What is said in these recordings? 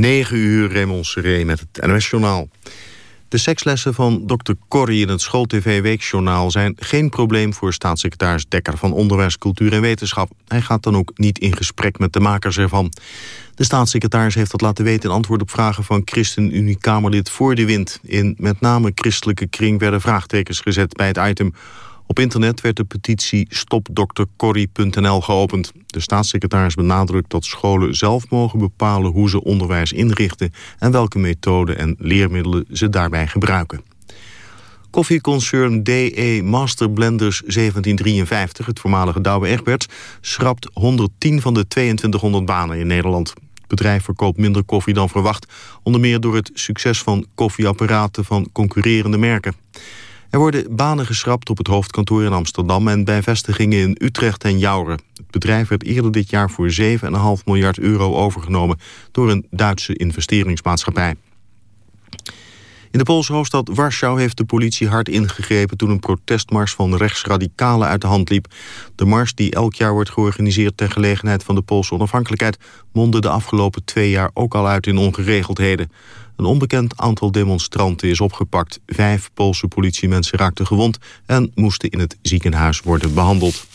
9 uur Raymond Seré met het NOS-journaal. De sekslessen van Dr. Corrie in het School-TV Weekjournaal... zijn geen probleem voor staatssecretaris Dekker van Onderwijs, Cultuur en Wetenschap. Hij gaat dan ook niet in gesprek met de makers ervan. De staatssecretaris heeft dat laten weten in antwoord op vragen... van ChristenUnie-Kamerlid Voor de Wind. In met name christelijke kring werden vraagtekens gezet bij het item... Op internet werd de petitie stopdoktercorrie.nl geopend. De staatssecretaris benadrukt dat scholen zelf mogen bepalen hoe ze onderwijs inrichten en welke methoden en leermiddelen ze daarbij gebruiken. Koffieconcern DE Master Blenders 1753, het voormalige Douwe Egberts, schrapt 110 van de 2200 banen in Nederland. Het bedrijf verkoopt minder koffie dan verwacht, onder meer door het succes van koffieapparaten van concurrerende merken. Er worden banen geschrapt op het hoofdkantoor in Amsterdam... en bij vestigingen in Utrecht en Jouren. Het bedrijf werd eerder dit jaar voor 7,5 miljard euro overgenomen... door een Duitse investeringsmaatschappij. In de Poolse hoofdstad Warschau heeft de politie hard ingegrepen... toen een protestmars van rechtsradicalen uit de hand liep. De mars, die elk jaar wordt georganiseerd... ter gelegenheid van de Poolse onafhankelijkheid... mondde de afgelopen twee jaar ook al uit in ongeregeldheden. Een onbekend aantal demonstranten is opgepakt. Vijf Poolse politiemensen raakten gewond... en moesten in het ziekenhuis worden behandeld.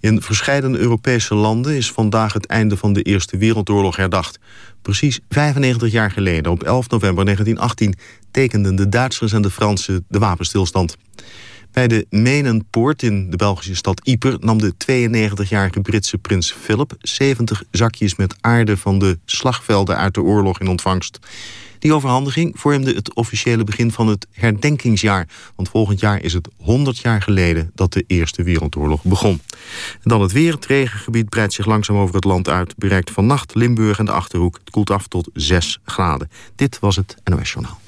In verschillende Europese landen is vandaag het einde van de Eerste Wereldoorlog herdacht. Precies 95 jaar geleden, op 11 november 1918... tekenden de Duitsers en de Fransen de wapenstilstand. Bij de Menenpoort in de Belgische stad Yper nam de 92-jarige Britse prins Philip 70 zakjes met aarde van de slagvelden uit de oorlog in ontvangst. Die overhandiging vormde het officiële begin van het herdenkingsjaar. Want volgend jaar is het 100 jaar geleden dat de Eerste Wereldoorlog begon. Dan het weer. Het regengebied breidt zich langzaam over het land uit. Bereikt vannacht Limburg en de Achterhoek. Het koelt af tot 6 graden. Dit was het NOS Journaal.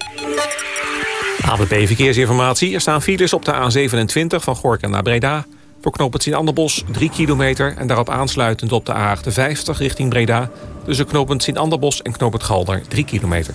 ABP Verkeersinformatie. Er staan files op de A27 van Gorken naar Breda. Voor knooppunt in Anderbos 3 kilometer... en daarop aansluitend op de A58 richting Breda... tussen knooppunt Sint Anderbos en knooppunt Galder 3 kilometer.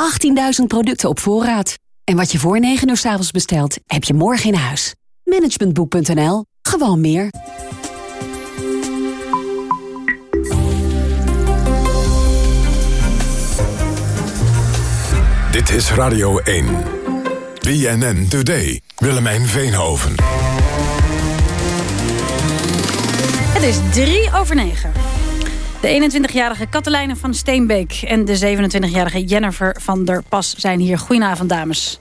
18.000 producten op voorraad. En wat je voor 9 uur s avonds bestelt, heb je morgen in huis. Managementboek.nl. Gewoon meer. Dit is Radio 1. BNN Today. Willemijn Veenhoven. Het is drie over negen. De 21-jarige Katelijne van Steenbeek en de 27-jarige Jennifer van der Pas zijn hier. Goedenavond, dames.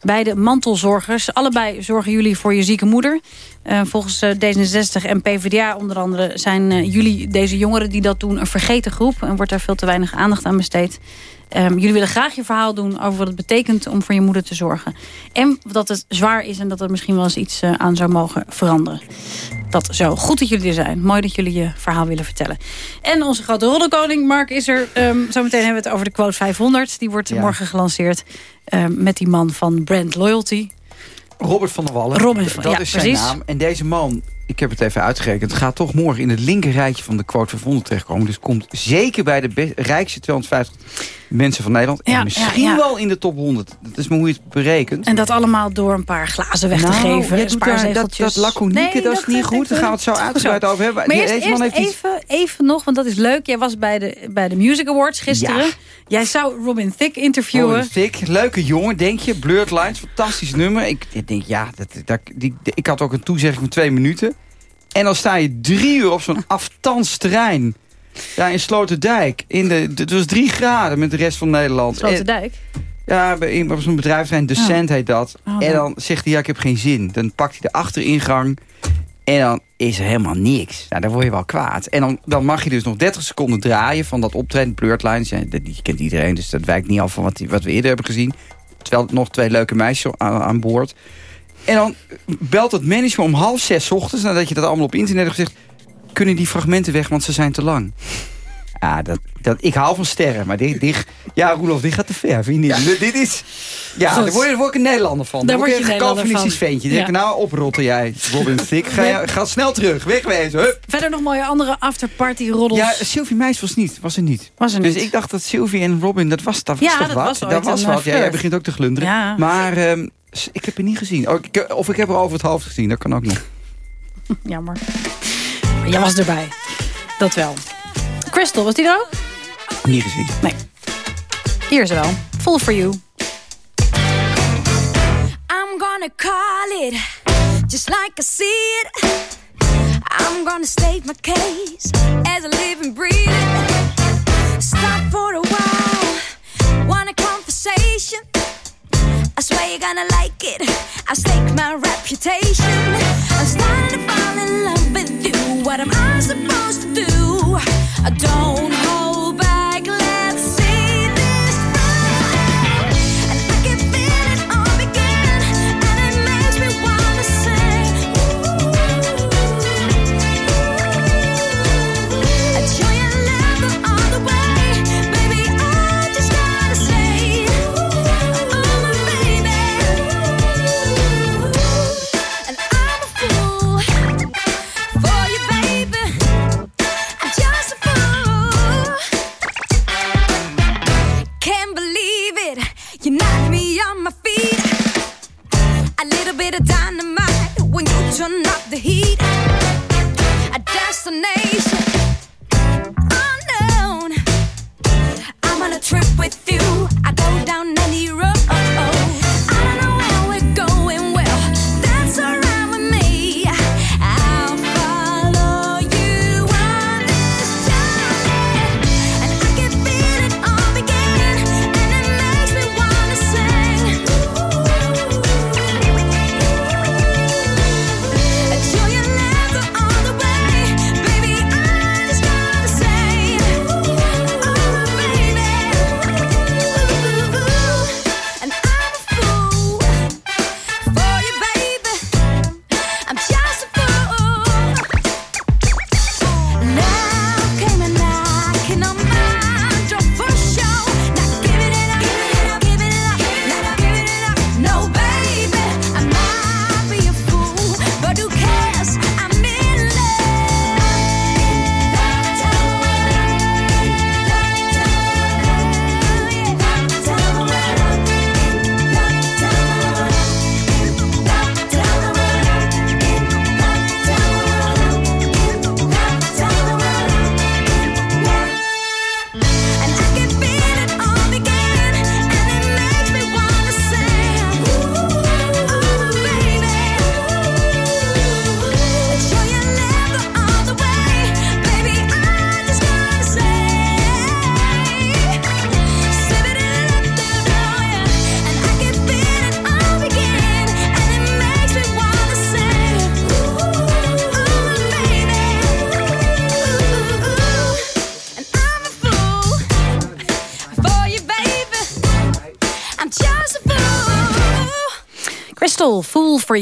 Beide mantelzorgers. Allebei zorgen jullie voor je zieke moeder. Uh, volgens uh, D66 en PvdA onder andere zijn uh, jullie, deze jongeren die dat doen, een vergeten groep. En wordt daar veel te weinig aandacht aan besteed. Um, jullie willen graag je verhaal doen over wat het betekent om voor je moeder te zorgen. En dat het zwaar is en dat er misschien wel eens iets uh, aan zou mogen veranderen. Dat zo. Goed dat jullie er zijn. Mooi dat jullie je verhaal willen vertellen. En onze grote rollenkoning, Mark, is er. Um, zometeen hebben we het over de quote 500. Die wordt ja. morgen gelanceerd um, met die man van Brand Loyalty. Robert van der Wallen. Robert van, dat ja, is zijn precies. naam. En deze man, ik heb het even uitgerekend... gaat toch morgen in het linker rijtje van de quote 500 terechtkomen. Dus komt zeker bij de rijkste 250 mensen van Nederland. En misschien ja, ja. wel in de top 100. Dat is maar hoe je het berekent. En dat allemaal door een paar glazen weg te Nou, geven. dat, dat laconieke, Nee, dat is niet goed. Daar gaan we het zo uitgebreid over hebben. Maar eerst, deze man eerst heeft iets- even, even nog, want dat is leuk. Jij was bij de, bij de Music Awards gisteren. Jij zou Robin Thicke interviewen. Robin Thicke, leuke jongen, denk je. Blurred Lines, fantastisch nummer. Ik, ik denk, ja, dat, dat, die, ik had ook een toezegging van twee minuten. En dan sta je drie uur op zo'n afstandsterrein. Ja, in Sloterdijk. In de, het was drie graden met de rest van Nederland. En- Sloterdijk. Ja, bij- in- op zo'n bedrijfsterrein, Decent heet dat. Oh, en ja. dan zegt hij, ja, ik heb geen zin. Dan pakt hij de achteringang. En dan is er helemaal niks. Nou, dan word je wel kwaad. En dan, dan mag je dus nog 30 seconden draaien van dat optreden. Blurred Lines, ja, die kent iedereen. Dus dat wijkt niet af van wat, die- wat we eerder hebben gezien. Terwijl nog twee leuke meisjes aan, aan boord. En dan belt het management om half zes ochtends... nadat je dat allemaal op internet hebt gezegd... kunnen die fragmenten weg, want ze zijn te lang. Ja, dat, dat, ik hou van sterren, maar dit, dit, ja, Roelof, dit gaat te ver, vind je niet? Dit is, ja, Goed. daar word, je, word ik een Nederlander van. Daar word je een Nederlander Calvinistisch van. ventje. Ja. denk nou, oprotten jij, Robin Thicke. Ga, snel terug, wegwezen, hup. Verder nog mooie andere afterparty roddels. Ja, Sylvie Meis was niet, was er niet. Was er Dus niet. ik dacht dat Sylvie en Robin, dat was, dat was Ja, toch dat wat? was dat was een, wat. eh, Ja, jij begint ook te glunderen. Maar ehm, ik heb het niet gezien. Oh, ik, of ik heb er over het hoofd gezien, dat kan ook nog. Jammer. Maar jij was erbij. Dat wel. Crystal, was die er ook? Niet gezien. Nee. Hier is ze wel. Full for you. I'm gonna call it just like I see it. I'm gonna state my case as a living, breathing. Stop for a while, want a conversation. I swear you're gonna like it. I stake my reputation. I'm starting to fall in love with you. What am I supposed to do? I don't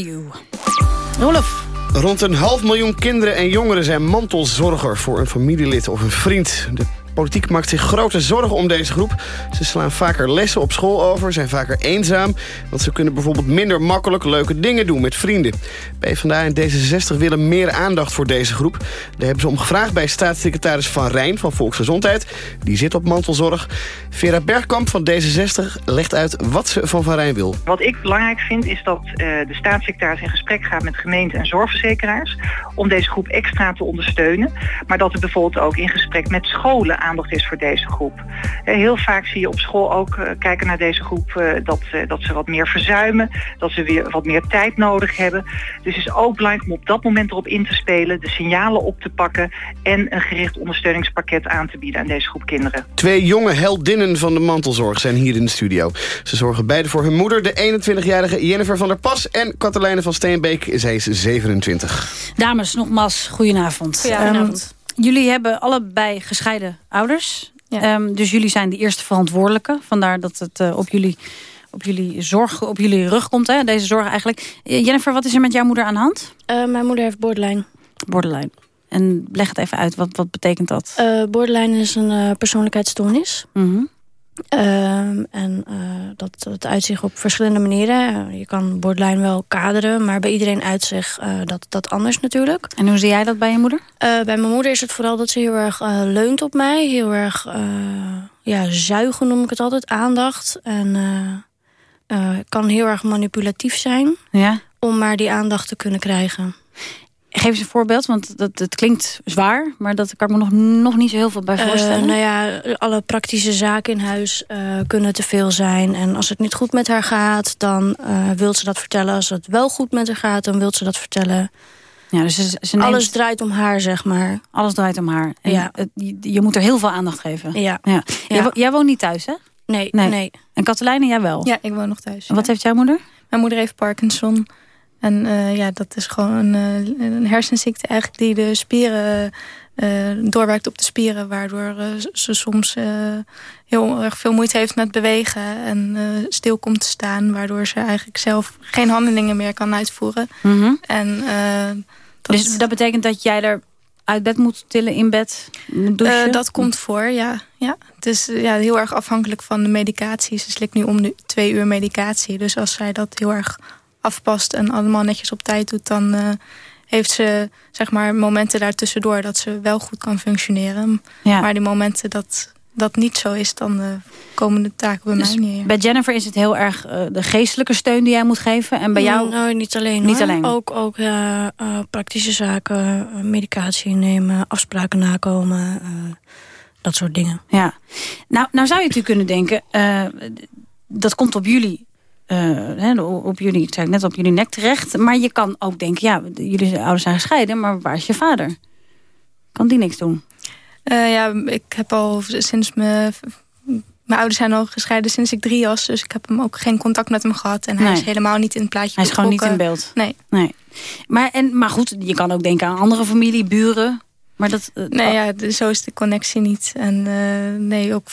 you. Rond een half miljoen kinderen en jongeren zijn mantelzorger voor een familielid of een vriend. De politiek maakt zich grote zorgen om deze groep. Ze slaan vaker lessen op school over, zijn vaker eenzaam... want ze kunnen bijvoorbeeld minder makkelijk leuke dingen doen met vrienden. PvdA en D66 willen meer aandacht voor deze groep. Daar hebben ze om gevraagd bij staatssecretaris Van Rijn van Volksgezondheid. Die zit op mantelzorg. Vera Bergkamp van D66 legt uit wat ze van Van Rijn wil. Wat ik belangrijk vind is dat eh, de staatssecretaris in gesprek gaat met gemeenten en zorgverzekeraars om deze groep extra te ondersteunen. Maar dat er bijvoorbeeld ook in gesprek met scholen aandacht is voor deze groep. Eh, heel vaak zie je op school ook eh, kijken naar deze groep eh, dat, eh, dat ze wat meer verzuimen, dat ze weer wat meer tijd nodig hebben. Dus het is ook belangrijk om op dat moment erop in te spelen, de signalen op te pakken en een gericht ondersteuningspakket aan te bieden aan deze groep kinderen. Twee jonge heldinnen van de mantelzorg zijn hier in de studio. Ze zorgen beide voor hun moeder, de 21-jarige Jennifer van der Pas... en Katelijne van Steenbeek, zij is 27. Dames, nogmaals, goedenavond. Goedenavond. Ehm, jullie hebben allebei gescheiden ouders. Ehm, dus jullie zijn de eerste verantwoordelijke. Vandaar dat het eh, op, jullie, op jullie zorg, op jullie rug komt, hè, deze zorg eigenlijk. Eh, Jennifer, wat is er met jouw moeder aan de hand? Eh, mijn moeder heeft borderline. Borderline. En leg het even uit, wat, wat betekent dat? Uh, borderline is een uh, persoonlijkheidsstoornis. Mm Ehm, en uh, dat, dat uitzicht op verschillende manieren. je kan borderline wel kaderen, maar bij iedereen uitzicht uh, dat, dat anders natuurlijk. En hoe zie jij dat bij je moeder? Uh, bij mijn moeder is het vooral dat ze heel erg leunt op mij. Heel erg ja, zuigen noem ik het altijd, aandacht. En kan heel erg manipulatief zijn ja? om maar die aandacht te kunnen krijgen. Geef eens een voorbeeld, want dat, het klinkt zwaar... maar dat kan ik me nog, nog niet zo heel veel bij voorstellen. Uh, nou ja, alle praktische zaken in huis uh, kunnen te veel zijn. En als het niet goed met haar gaat, dan uh, wil ze dat vertellen. Als het wel goed met haar gaat, dan wil ze dat vertellen. Ja, dus ze, ze neemt... Alles draait om haar, zeg maar. Alles draait om haar. En ja. Je, je, moet er heel veel aandacht geven. Ja. ja. Jij, jij, woont niet thuis, hè? Nee, nee. nee. En Katelijne, jij wel? Ja, ik woon nog thuis. En wat heeft jouw moeder? Mijn moeder heeft Parkinson... En uh, ja, dat is gewoon een, uh, een hersenziekte eigenlijk die de spieren uh, doorwerkt op de spieren. Waardoor ze soms heel erg veel moeite heeft met bewegen en stil komt te staan. Waardoor ze eigenlijk zelf geen handelingen meer kan uitvoeren. Mm -hmm. en, dat dus dat betekent dat jij er uit bed moet tillen in bed? Douchen? dat komt voor, ja. ja. Het is ja, heel erg afhankelijk van de medicatie. Ze slikt nu om de twee uur medicatie. Dus als zij dat heel erg afpast en allemaal netjes op tijd doet... dan uh, heeft ze zeg maar, momenten daartussendoor dat ze wel goed kan functioneren. Ja. Maar die momenten dat dat niet zo is, dan uh, komen de taken bij dus mij niet. Bij Jennifer is het heel erg uh, de geestelijke steun die jij moet geven. En bij jou? Nou, niet alleen. Niet hoor. alleen. Ook, ook uh, praktische zaken, medicatie nemen, afspraken nakomen. dat soort dingen. Ja. Nou, nou zou je natuurlijk kunnen denken, dat komt op jullie uh, op jullie, ik zei net op jullie nek terecht. Maar je kan ook denken, ja, jullie ouders zijn gescheiden, maar waar is je vader? Kan die niks doen? Uh, ja, ik heb al sinds mijn... Mijn ouders zijn al gescheiden sinds ik drie was. Dus ik heb hem ook geen contact met hem gehad. En hij nee. is helemaal niet in het plaatje Hij is betrokken. gewoon niet in beeld? Nee. nee. Maar, en, maar goed, je kan ook denken aan andere familie, buren. Maar dat, uh, nee, ja, zo is de connectie niet. En uh, nee, ook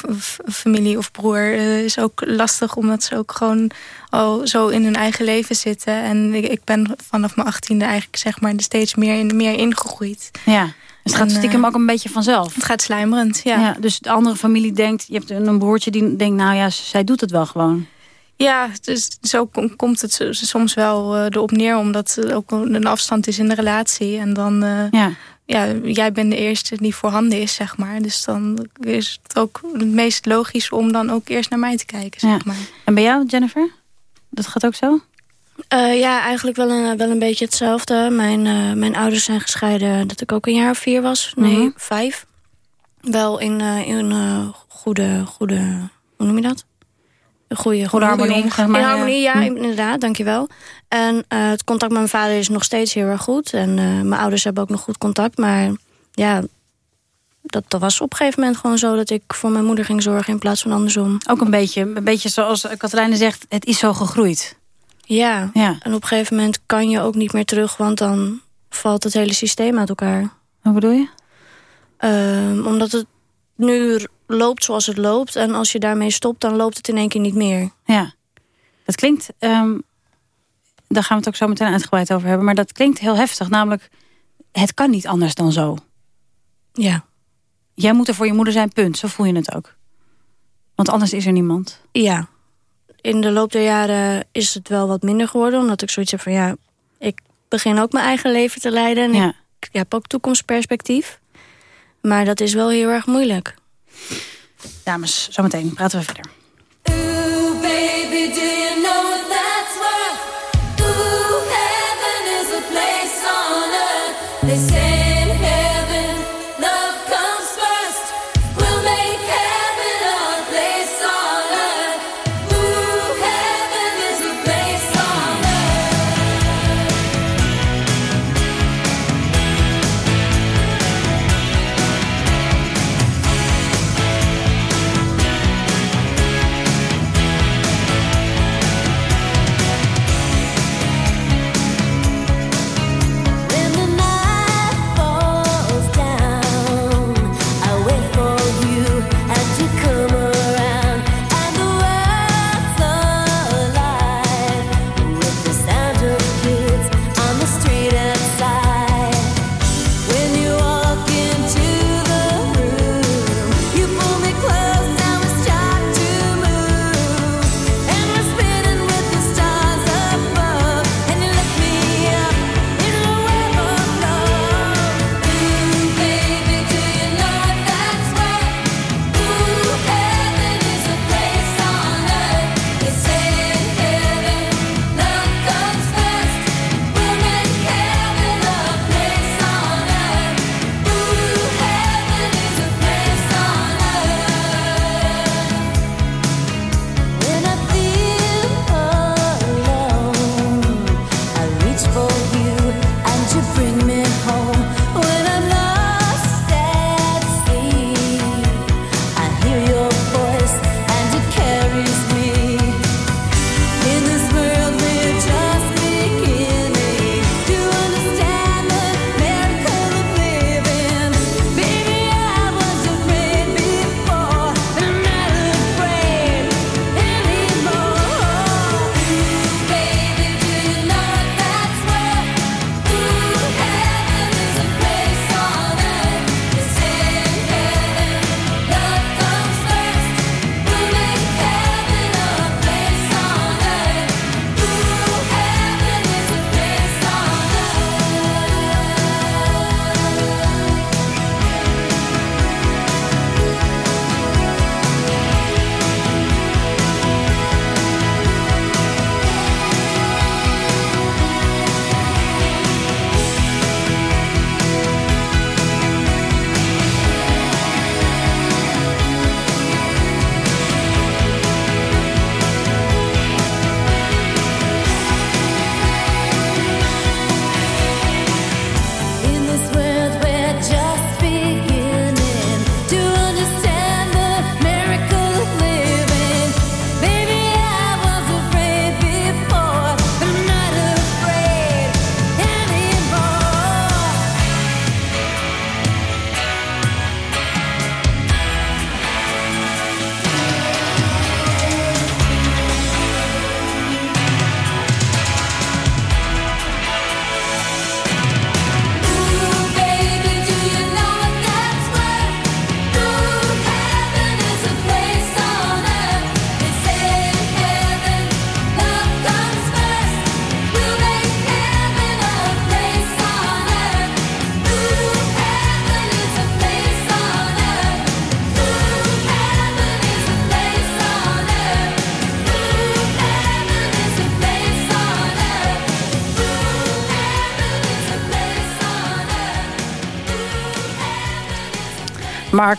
familie of broer uh, is ook lastig... omdat ze ook gewoon al zo in hun eigen leven zitten. En ik, ik ben vanaf mijn achttiende eigenlijk zeg maar, steeds meer, in, meer ingegroeid. Ja, dus het gaat stiekem ook een beetje vanzelf. Het gaat slijmerend, ja. ja. Dus de andere familie denkt... je hebt een broertje die denkt, nou ja, zij doet het wel gewoon. Ja, dus zo komt het soms wel erop neer... omdat er ook een afstand is in de relatie. En dan... Ja ja, jij bent de eerste die voorhanden is, zeg maar. Dus dan is het ook het meest logisch om dan ook eerst naar mij te kijken, zeg ja. maar. En bij jou, Jennifer? Dat gaat ook zo? Uh, ja, eigenlijk wel een, wel een beetje hetzelfde. Mijn, uh, mijn ouders zijn gescheiden dat ik ook een jaar of vier was. Nee, Mhm. mm -hmm. vijf. Wel in, uh, in goede, goede... Hoe noem je dat? Goede, goede harmonie. Maar, in harmonie, ja, ja inderdaad, dankjewel. En uh, het contact met mijn vader is nog steeds heel erg goed. En uh, mijn ouders hebben ook nog goed contact. Maar ja, dat, dat was op een gegeven moment gewoon zo... dat ik voor mijn moeder ging zorgen in plaats van andersom. Ook een beetje, een beetje zoals Katelijne zegt, het is zo gegroeid. Ja. ja, en op een gegeven moment kan je ook niet meer terug... want dan valt het hele systeem uit elkaar. Wat bedoel je? Uh, omdat het nu loopt zoals het loopt. En als je daarmee stopt, dan loopt het in één keer niet meer. Ja, dat klinkt... Um, daar gaan we het ook zo meteen uitgebreid over hebben. Maar dat klinkt heel heftig. Namelijk, het kan niet anders dan zo. Ja. Jij moet er voor je moeder zijn, punt. Zo voel je het ook. Want anders is er niemand. Ja. In de loop der jaren is het wel wat minder geworden. Omdat ik zoiets heb van, ja, ik begin ook mijn eigen leven te leiden. En ja. ik heb ook toekomstperspectief. Maar dat is wel heel erg moeilijk. Dames, zometeen praten we verder.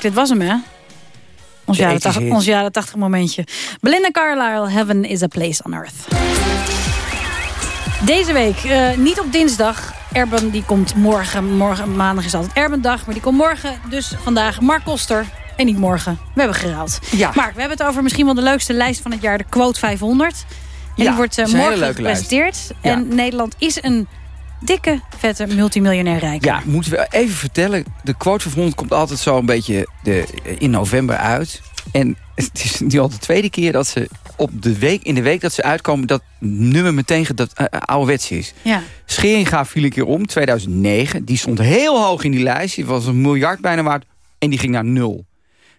Dit was hem, hè? Ons jaren, ethische 80, hit. ons jaren 80 momentje. Belinda Carlisle, Heaven is a Place on Earth. Deze week, eh, niet op dinsdag. Erben die komt morgen. Morgen, maandag is altijd Erbendag. Maar die komt morgen. Dus vandaag Mark Koster. En niet morgen. We hebben geruild. Ja. Mark, we hebben het over misschien wel de leukste lijst van het jaar. De Quote 500. En Ja, die wordt eh, morgen gepresenteerd. Ja. En Nederland is een dikke, vette multimiljonair rijk. Ja, moeten we even vertellen. De quote van 100 komt altijd zo een beetje de, in november uit. En het is nu al de tweede keer dat ze op de week, in de week dat ze uitkomen... dat nummer meteen dat uh, ouderwets is. Ja. Scheringa viel een keer om, 2009. Die stond heel hoog in die lijst. Die was een miljard bijna waard. En die ging naar nul.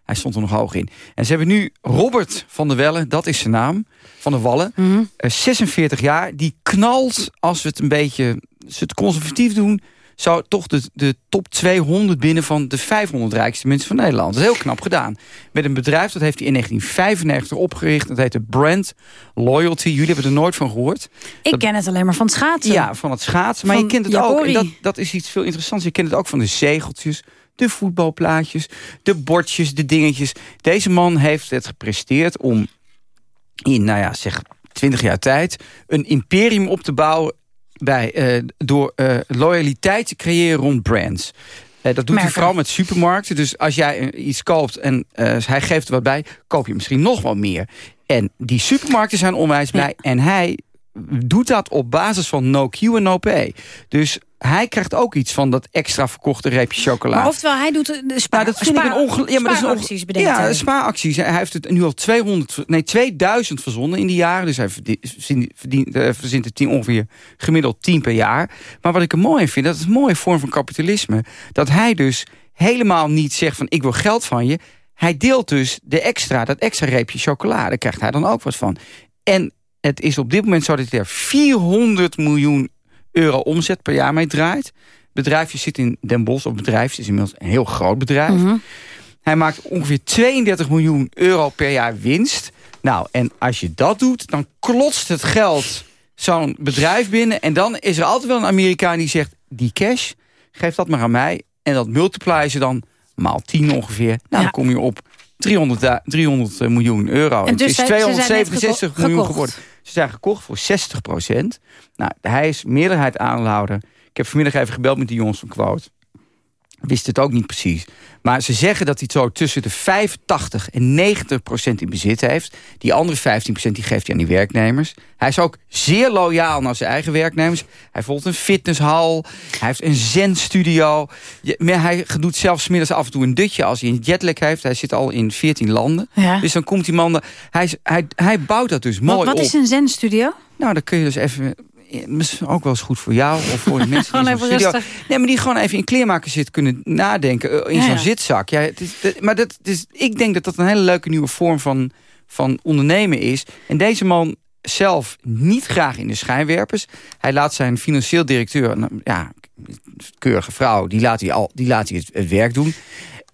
Hij stond er nog hoog in. En ze hebben nu Robert van der Welle, dat is zijn naam, van der Wallen. Mhm. eh, 46 jaar. Die knalt, als we het een beetje we het conservatief doen... zou toch de, de top 200 binnen van de 500 rijkste mensen van Nederland. Dat is heel knap gedaan. Met een bedrijf, dat heeft hij in 1995 opgericht. Dat heette Brand Loyalty. Jullie hebben er nooit van gehoord. Ik Dat- ken het alleen maar van het schaatsen. ja, van het schaatsen. Maar Van je kent het ook. En dat, dat is iets veel interessants. Je kent het ook van de zegeltjes, de voetbalplaatjes, de bordjes, de dingetjes. Deze man heeft het gepresteerd om in, nou ja, zeg 20 jaar tijd... een imperium op te bouwen bij, eh, door eh, loyaliteit te creëren rond brands. Eh, dat doet hij vooral met supermarkten. Dus als jij iets koopt en hij geeft er wat bij... koop je misschien nog wel meer. En die supermarkten zijn onwijs blij. En hij doet dat op basis van no Q en no pay. Dus hij krijgt ook iets van dat extra verkochte reepje chocola. Maar oftewel, hij doet de spa Nou, dat vind ik een ja, maar dat is een bedenkt Ja, spaaracties. Hij heeft het nu al 200, nee, 2000 verzonnen in die jaren. Dus hij verdient, verdient, eh, verzint er tien, ongeveer gemiddeld 10 per jaar. Maar wat ik er mooi in vind, dat is een mooie vorm van kapitalisme. Dat hij dus helemaal niet zegt van ik wil geld van je. Hij deelt dus de extra, dat extra reepje chocolade. Daar krijgt hij dan ook wat van. En het is op dit moment zo dat hij er 400 miljoen euro omzet per jaar mee draait. Het bedrijfje zit in Den Bosch, of bedrijf, is inmiddels een heel groot bedrijf. Mhm. Hij maakt ongeveer 32 miljoen euro per jaar winst. Nou, en als je dat doet, dan klotst het geld zo'n bedrijf binnen. En dan is er altijd wel een Amerikaan die zegt... die cash, geef dat maar aan mij. En dat multiplier ze dan maal 10 ongeveer. Nou, Ja. dan kom je op 300, da- 300 miljoen euro. En dus het is zij- ze zijn net 267 geko- miljoen geworden. Ze zijn gekocht voor 60 procent. Nou, hij is meerderheid aandeelhouder. Ik heb vanmiddag even gebeld met die jongens van Quote wist het ook niet precies. Maar ze zeggen dat hij zo tussen de 85 en 90 procent in bezit heeft. Die andere 15 procent die geeft hij aan die werknemers. Hij is ook zeer loyaal naar zijn eigen werknemers. Hij bijvoorbeeld een fitnesshal. Hij heeft een zenstudio. Hij doet zelfs middags af en toe een dutje als hij een jetlag heeft. Hij zit al in 14 landen. Ja. Dus dan komt die man... Hij, hij, hij bouwt dat dus mooi Wat, wat op. is een zenstudio? Nou, dan kun je dus even... Misschien ook wel eens goed voor jou of voor de mensen Gewoon in studio. Nee, maar die gewoon even in kleermaker zit kunnen nadenken eh, in Ja, zo'n ja. zitzak. Ja, het is, dat- maar dat, is, ik denk dat dat een hele leuke nieuwe vorm van, van ondernemen is. En deze man zelf niet graag in de schijnwerpers. Hij laat zijn financieel directeur, nou, ja, keurige vrouw, die laat hij, al, die laat hij het, het werk doen.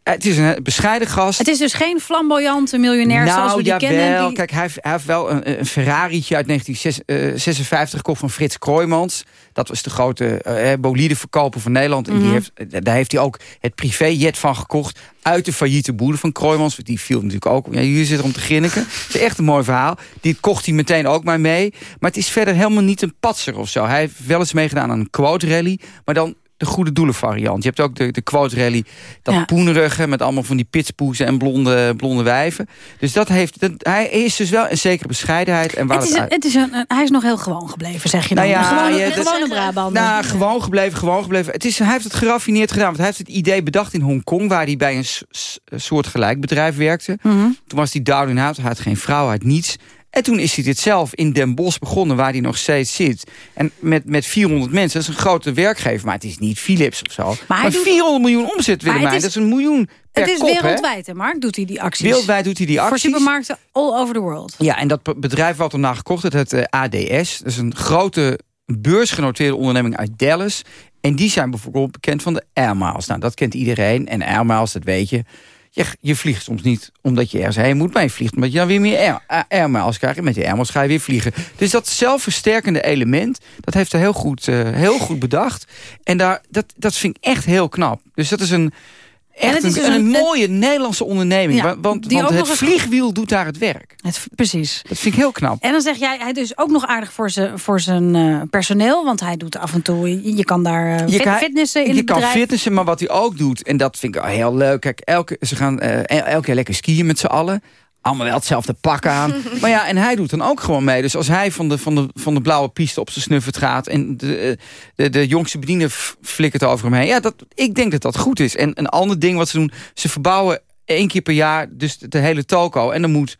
Eh, Het is een bescheiden gast. Het is dus geen flamboyante miljonair nou, zoals we die jawel. kennen. Die... Kijk, hij heeft, hij heeft wel een, een Ferrari'tje uit 1956 gekocht van Frits Kroijmans. Dat was de grote eh bolideverkoper van Nederland. En die Mhm. heeft, eh, daar heeft hij ook het privéjet van gekocht. Uit de failliete boede van Kroijmans. Die viel natuurlijk ook. Ja, jullie zitten om te grinniken. Het is echt een mooi verhaal. Die kocht hij meteen ook maar mee. Maar het is verder helemaal niet een patser of zo. Hij heeft wel eens meegedaan aan een quote rally. Maar dan de goede doelen variant. Je hebt ook de, de quote rally. Dat Ja. poenerige met allemaal van die pitspoezen en blonde, blonde wijven. Dus dat heeft, dat, hij is dus wel een zekere bescheidenheid. En waar Het is het is een, een- hij is nog heel gewoon gebleven, zeg je dan. Nou ja, een gewone, ja, een dat- gewone Brabant. Nou, gewoon gebleven, gewoon gebleven. Het is, hij heeft het geraffineerd gedaan. Want hij heeft het idee bedacht in Hongkong... waar hij bij een soortgelijk bedrijf werkte. Mhm. Toen was hij down in hout. Hij had geen vrouw, hij had niets. En toen is hij dit zelf in Den Bosch begonnen... waar hij nog steeds zit. En met, met 400 mensen. Dat is een grote werkgever. Maar het is niet Philips of zo. Maar, hij doet- 400 miljoen omzet, Willemijn. is- Dat is een miljoen per Het is kop, wereldwijd, hè, Mark? Doet hij die acties? Wereldwijd doet hij die Voor acties. supermarkten all over the world. Ja, en dat bedrijf wat erna gekocht het, het eh, ADS. Dat is een grote beursgenoteerde onderneming uit Dallas. En die zijn bijvoorbeeld bekend van de Air Miles. Nou, dat kent iedereen. En Air Miles, dat weet je. Je, je vliegt soms niet omdat je ergens heen moet, maar je vliegt omdat je dan weer meer Air, eh, krijgt. En met Air Miles ga je weer vliegen. Dus dat zelfversterkende element, dat heeft hij heel goed, eh, heel goed bedacht. En daar, dat, dat vind ik echt heel knap. Dus dat is een... echt het is een, dus een, een- mooie Nederlandse onderneming. Ja, want want het vliegwiel doet daar het werk. Het, precies. Dat vind ik heel knap. En dan zeg jij, hij is ook nog aardig voor zijn, voor zijn eh, personeel. Want hij doet af en toe, je, kan daar eh, Je fit- kan- fitnessen in je het kan fitnessen, maar wat hij ook doet... en dat vind ik heel leuk. Kijk, elke, ze gaan eh, el- elke keer lekker skiën met z'n allen. Allemaal wel hetzelfde pak aan. maar ja, en hij doet dan ook gewoon mee. Dus als hij van de, van de, van de blauwe piste op zijn snuffert gaat... en de, de, de jongste bediende flikkert over hem heen... ja, dat, ik denk dat dat goed is. En een ander ding wat ze doen... ze verbouwen één keer per jaar dus de, de hele toko... en dan moet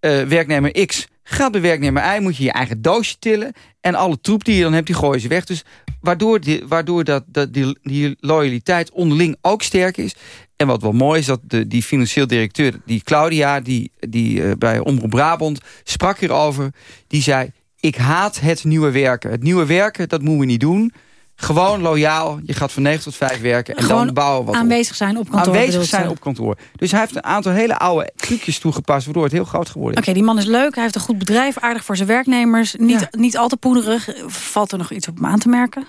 eh, werknemer X gaat bij werknemer Y... moet je je eigen doosje tillen... en alle troep die je dan hebt, die gooien ze weg. Dus waardoor, die, waardoor dat, dat die, die loyaliteit onderling ook sterk is. En wat wel mooi is, dat de, die financieel directeur, die Claudia... die, die eh, bij Omroep Brabant sprak hierover, die zei... ik haat het nieuwe werken. Het nieuwe werken, dat moeten we niet doen... Gewoon loyaal, je gaat van 9 tot 5 werken en Gewoon dan bouwen we wat op. aanwezig zijn op kantoor. Aanwezig zijn op kantoor. Dus hij heeft een aantal hele oude trucjes toegepast... waardoor het heel groot geworden is. Oké, die man is leuk. Hij heeft een goed bedrijf. Aardig voor zijn werknemers. Niet, niet al te poederig. Valt er nog iets op hem aan te merken?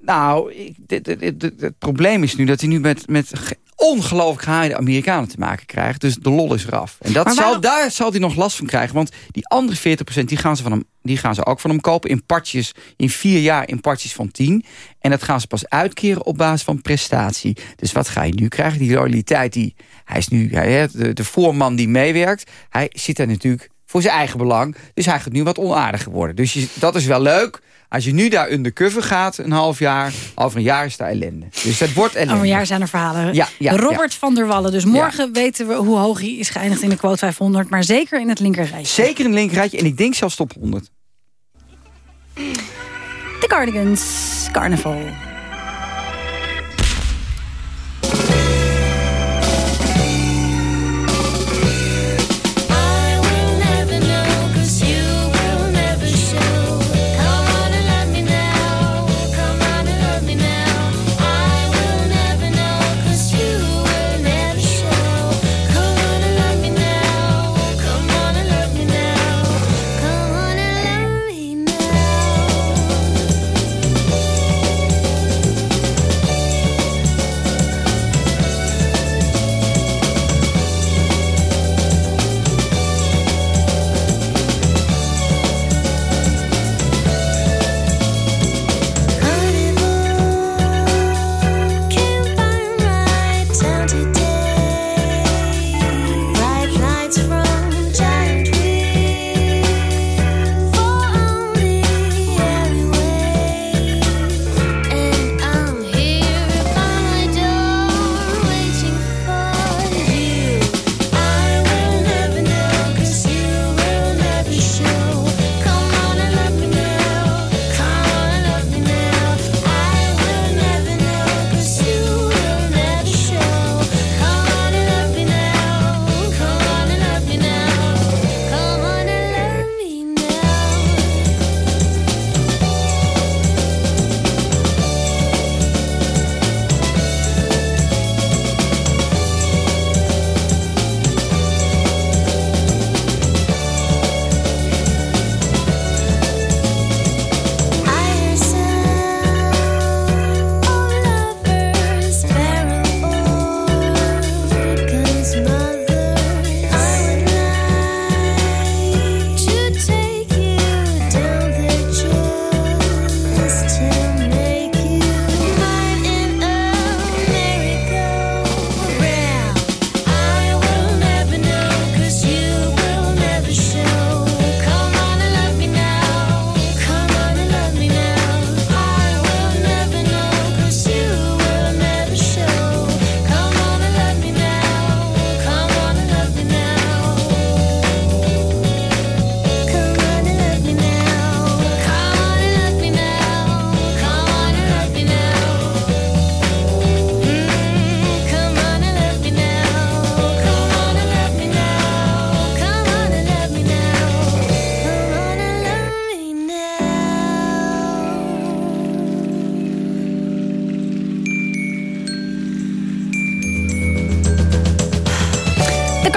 Nou, het probleem is nu dat hij nu met, met ongelooflijk gehaaide Amerikanen te maken krijgt. Dus de lol is eraf. En dat zal, daar zal hij nog last van krijgen. Want die andere 40% die gaan, ze van hem, die gaan ze ook van hem kopen in partjes. In vier jaar in partjes van 10. En dat gaan ze pas uitkeren op basis van prestatie. Dus wat ga je nu krijgen? Die loyaliteit, die, hij is nu hij, de, de voorman die meewerkt. Hij zit daar natuurlijk voor zijn eigen belang. Dus hij gaat nu wat onaardiger worden. Dus je, dat is wel leuk. Als je nu daar undercover gaat, een half jaar... over een jaar is daar ellende. Dus dat wordt ellende. Over een jaar zijn er verhalen. Ja, ja, Robert van der Wallen. Dus morgen weten we hoe hoog hij is geëindigd in de quote 500. Maar zeker in het linkerrijtje. Zeker een linkerrijtje en ik denk zelfs top 100. De Cardigans. Carnaval.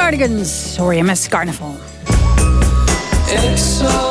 Cardigans. Hoor je met Carnaval. It's alright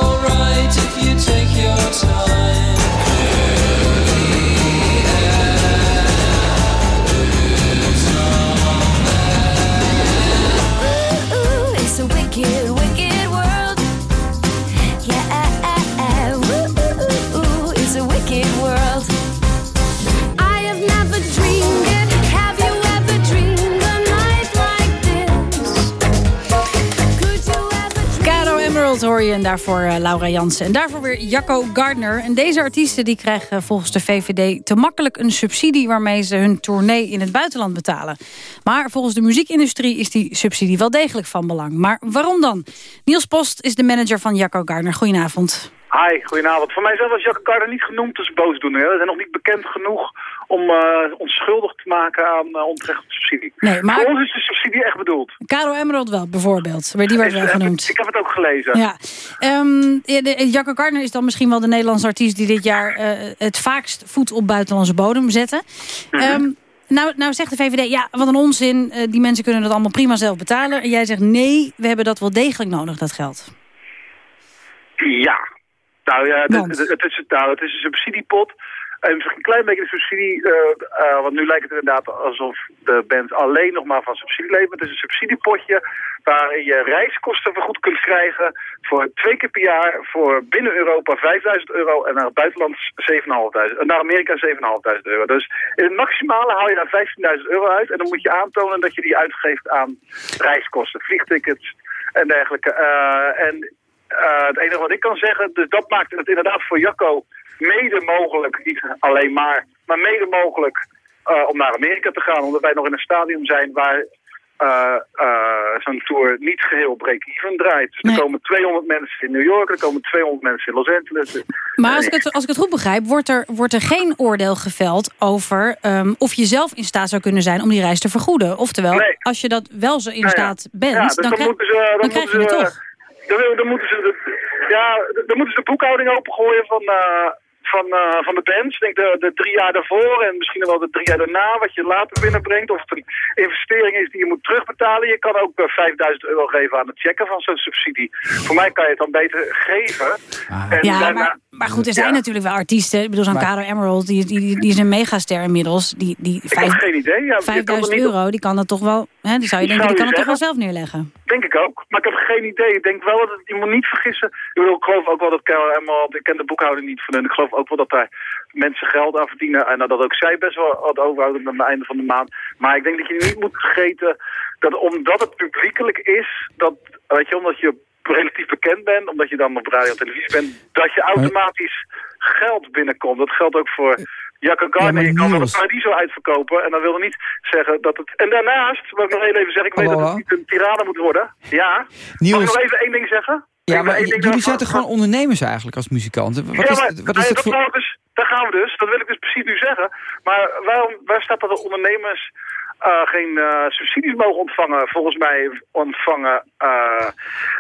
en daarvoor eh, Laura Jansen. En daarvoor weer Jacco Gardner. En deze artiesten die krijgen volgens de VVD te makkelijk een subsidie... waarmee ze hun tournee in het buitenland betalen. Maar volgens de muziekindustrie is die subsidie wel degelijk van belang. Maar waarom dan? Niels Post is de manager van Jacco Gardner. Goedenavond. Hi, goedenavond. Voor mijzelf was Jacques Carter niet genoemd als boosdoener. We zijn nog niet bekend genoeg om eh, ons schuldig te maken aan uh, onterechte subsidie. Nee, maar- Voor ons is de subsidie echt bedoeld. Caro Emerald wel, bijvoorbeeld. Die werd Is, wel eh, genoemd. Ik heb het ook gelezen. Ja, ja, de- Jacco Gardner is dan misschien wel de Nederlandse artiest... die dit jaar eh, het vaakst voet op buitenlandse bodem zetten. Mhm. Ehm, nou, nou zegt de VVD, ja, wat een onzin. eh, die mensen kunnen dat allemaal prima zelf betalen. En jij zegt, nee, we hebben dat wel degelijk nodig, dat geld. Ja. Nou ja, Want? het, het, is, nou, het is een subsidiepot. En misschien een klein beetje de subsidie, eh, eh, want nu lijkt het inderdaad alsof de band alleen nog maar van subsidie leeft. Maar Het is een subsidiepotje waarin je reiskosten vergoed kunt krijgen voor twee keer per jaar voor binnen Europa 5000 euro en naar het buitenland 7.500, naar Amerika 7.500 euro. Dus in het maximale haal je daar 15.000 euro uit en dan moet je aantonen dat je die uitgeeft aan reiskosten, vliegtickets en dergelijke. Eh, en eh, het enige wat ik kan zeggen, dus dat maakt het inderdaad voor Jacco mede mogelijk, niet alleen maar, maar mede mogelijk eh, om naar Amerika te gaan. Omdat wij nog in een stadium zijn waar eh, zo'n tour niet geheel break-even draait. Dus er komen 200 mensen in New York, er komen 200 mensen in Los Angeles. Maar als ik het, als ik het goed begrijp, wordt er, wordt er geen oordeel geveld... over ehm, of je zelf in staat zou kunnen zijn om die reis te vergoeden. Oftewel, als je dat wel zo in Nou ja. staat bent, Ja, dus dan, dan, krijg, ze, dan, dan krijg je moeten het toch. Dan, dan moeten ze, de, ja, dan moeten ze de boekhouding opengooien van, eh, van, eh, van de bands. Ik denk de, de drie jaar daarvoor en misschien nog wel de drie jaar daarna, wat je later binnenbrengt. Of het een investering is die je moet terugbetalen. Je kan ook eh, 5000 euro geven aan het checken van zo'n subsidie. Voor mij kan je het dan beter geven. En Ja, daarna- maar, maar goed, er zijn Ja. natuurlijk wel artiesten. Ik bedoel, zo'n Caro Emerald, die, die, die, is een megasster inmiddels. Die, die Ik heb geen idee. Ja, je kan er 5000 niet op- euro, die kan dat toch wel... Hè, die zou je Die denken, die zou kan je het toch wel zelf neerleggen. Denk ik ook. Maar ik heb geen idee. Ik denk wel dat het, je moet niet vergissen. Ik bedoel, ik geloof ook wel dat Emerald, ik ken de boekhouding niet van hun. Ik geloof ook wel dat daar mensen geld aan verdienen. En dat ook zij best wel wat overhouden met het einde van de maand. Maar ik denk dat je niet moet vergeten dat omdat het publiekelijk is, dat, weet je, omdat je relatief bekend bent, omdat je dan op radio en televisie bent, dat je automatisch geld binnenkomt. Dat geldt ook voor Gardner. maar je kan wel een paradiso uitverkopen en dan wil dat niet zeggen dat het... En daarnaast, wil ik nog heel even zeggen, ik weet Hallo, dat het niet een tirade moet worden. Ja. Mag Niels- ik nog even één ding zeggen? Ja, maar jullie zijn toch gewoon ondernemers eigenlijk als muzikanten? Wat ja, is, maar, wat nee, is het dat voor... dus, daar gaan we dus. Dat wil ik dus precies nu zeggen. Maar waarom, waar staat dat de ondernemers geen eh, subsidies mogen ontvangen? Volgens mij ontvangen eh,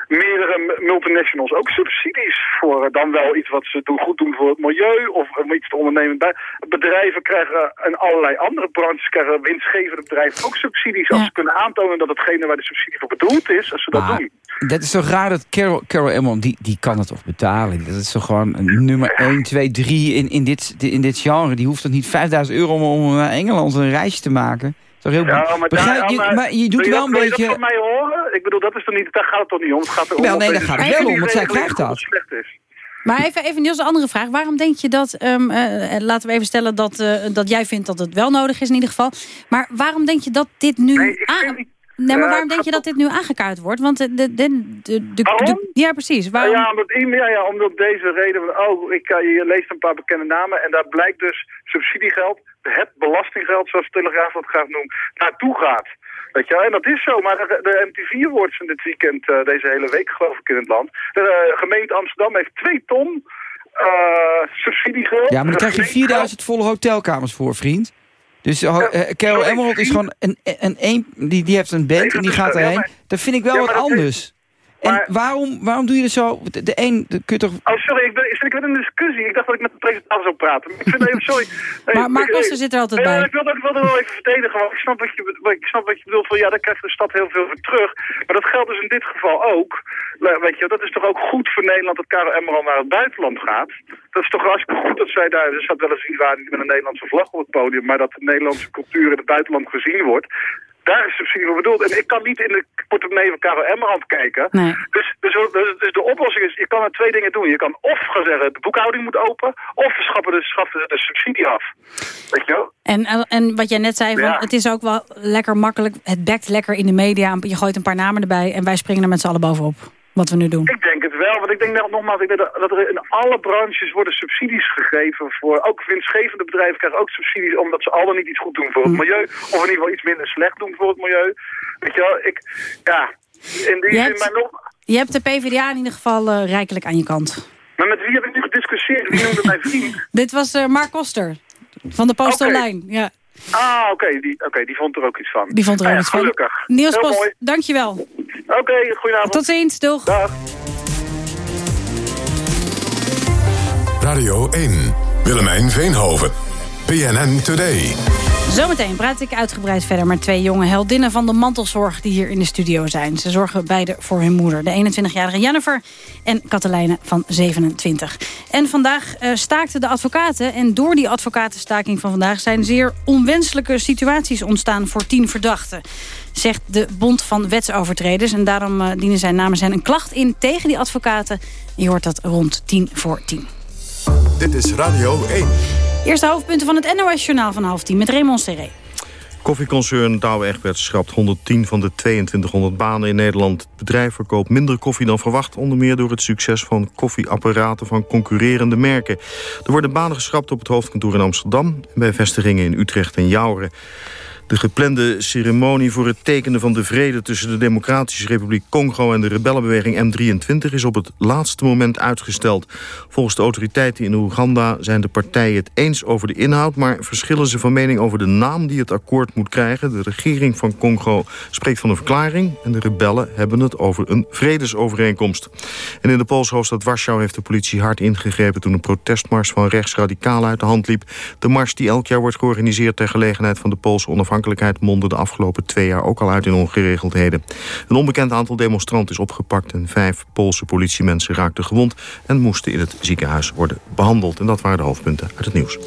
meerdere multinationals ook subsidies voor eh, dan wel iets wat ze doen, goed doen voor het milieu of om iets te ondernemen. Bedrijven krijgen en allerlei andere branches krijgen winstgevende bedrijven ook subsidies als ze kunnen aantonen dat hetgene waar de subsidie voor bedoeld is, als ze dat doen. dat is toch raar dat Carol, Carol Emerald, die, die kan het toch betalen? Dat is toch gewoon nummer 1, 2, 3 in, in, dit, in dit genre. Die hoeft toch niet 5000 euro om, om naar Engeland een reisje te maken? Toch heel Ja, maar, Begrijp daar, je, maar, maar je doet wel een wil je beetje... dat van mij horen? Ik bedoel, dat is toch niet, daar gaat het toch niet om. Het gaat erom Wel, dat nee, daar gaat het wel om, want zij krijgt dat. slecht is. Maar even, even Niels, een andere vraag. Waarom denk je dat, ehm, eh, laten we even stellen dat, eh, dat jij vindt dat het wel nodig is in ieder geval. Maar waarom denk je dat dit nu... aan... Nee, maar Ja, waarom denk je dat dit nu aangekaart wordt? Want de, de, de, de, ja, precies. Waarom? Ja, omdat, ja, ja, omdat deze reden. van, Oh, ik, eh, je leest een paar bekende namen en daar blijkt dus subsidiegeld, het belastinggeld, zoals de Telegraaf dat graag noemt, naartoe gaat. Weet je, en dat is zo, maar de, MTV Awards van dit weekend, eh, deze hele week geloof ik in het land. De eh, gemeente Amsterdam heeft 2 ton eh, subsidiegeld. Ja, maar dan krijg je Gemeente- 4000 volle hotelkamers voor, vriend. Dus eh, eh, Carol Emerald is gewoon een, een, een die, die heeft een band en die gaat erheen. Dat vind ik wel wat maar. En waarom, waarom doe je er zo... De, de een, de, kun je toch... Oh, sorry, ik ben, ik ben in een discussie. Ik dacht dat ik met de presentator zou praten. Ik vind even, sorry. Maar Mark Koster zit er altijd bij. Ik wil dat ik wilde wel even verdedigen, want ik snap wat je, ik snap wat je bedoelt. Van, ja, daar krijgt de stad heel veel voor terug. Maar dat geldt dus in dit geval ook. Nou, Weet je, dat is toch ook goed voor Nederland dat Karel Emerald naar het buitenland gaat. Dat is toch hartstikke goed dat zij daar... Er staat wel eens iets waar niet met een Nederlandse vlag op het podium... maar dat de Nederlandse cultuur in het buitenland gezien wordt. Daar is subsidie voor bedoeld. En ik kan niet in de portemonnee van Karel Emerald kijken. Dus, dus, dus, dus de oplossing is, je kan er twee dingen doen. Je kan of gaan zeggen, de boekhouding moet open... of we schaffen de, schaffen de subsidie af. Weet je wel? En, en wat jij net zei, van, het is ook wel lekker makkelijk. Het bekt lekker in de media. Je gooit een paar namen erbij en wij springen er met z'n allen bovenop. Wat we nu doen? Ik denk het wel, want ik denk dat, nogmaals, ik denk dat, er in alle branches worden subsidies gegeven voor, ook winstgevende bedrijven krijgen ook subsidies omdat ze al dan niet iets goed doen voor het Hm. milieu, of in ieder geval iets minder slecht doen voor het milieu. Weet je wel, ik, ja, in die Je zin, hebt- maar nog, Je hebt de PvdA in ieder geval eh, rijkelijk aan je kant. maar met wie heb ik nu gediscussieerd? Wie noemde mijn vriend? Dit was eh, Mark Koster van de Post. Online. Ja, Ah, oké, die, oké, die vond er ook iets van. die vond er Nou ook ja, iets van. Gelukkig. Niels Post, dankjewel. Oké, goedenavond. Tot ziens, doeg. Dag. Radio 1. Willemijn Veenhoven. PNN Today. Zometeen praat ik uitgebreid verder met twee jonge heldinnen van de mantelzorg die hier in de studio zijn. Ze zorgen beide voor hun moeder, de 21-jarige Jennifer en Katelijne van 27. En vandaag eh, staakten de advocaten en door die advocatenstaking van vandaag zijn zeer onwenselijke situaties ontstaan voor tien verdachten. Zegt de Bond van Wetsovertreders. En daarom eh, dienen zij namens hen een klacht in tegen die advocaten. Je hoort dat rond tien voor tien. Dit is Radio 1. Eerste hoofdpunten van het NOS-journaal van half tien met Raymond Serré. Koffieconcern Douwe Egberts schrapt 110 van de 2200 banen in Nederland. Het bedrijf verkoopt minder koffie dan verwacht... onder meer door het succes van koffieapparaten van concurrerende merken. Er worden banen geschrapt op het hoofdkantoor in Amsterdam... en bij vestigingen in Utrecht en Jouren. De geplande ceremonie voor het tekenen van de vrede... tussen de Democratische Republiek Congo en de rebellenbeweging M23... is op het laatste moment uitgesteld. Volgens de autoriteiten in Oeganda zijn de partijen het eens over de inhoud... maar verschillen ze van mening over de naam die het akkoord moet krijgen. De regering van Congo spreekt van een verklaring... en de rebellen hebben het over een vredesovereenkomst. En in de Poolse hoofdstad Warschau heeft de politie hard ingegrepen... toen een protestmars van rechtsradicalen uit de hand liep. De mars die elk jaar wordt georganiseerd ter gelegenheid van de Poolse onafhankelijkheid mondde de afgelopen twee jaar ook al uit in ongeregeldheden. Een onbekend aantal demonstranten is opgepakt en vijf Poolse politiemensen raakten gewond en moesten in het ziekenhuis worden behandeld. En dat waren de hoofdpunten uit het nieuws.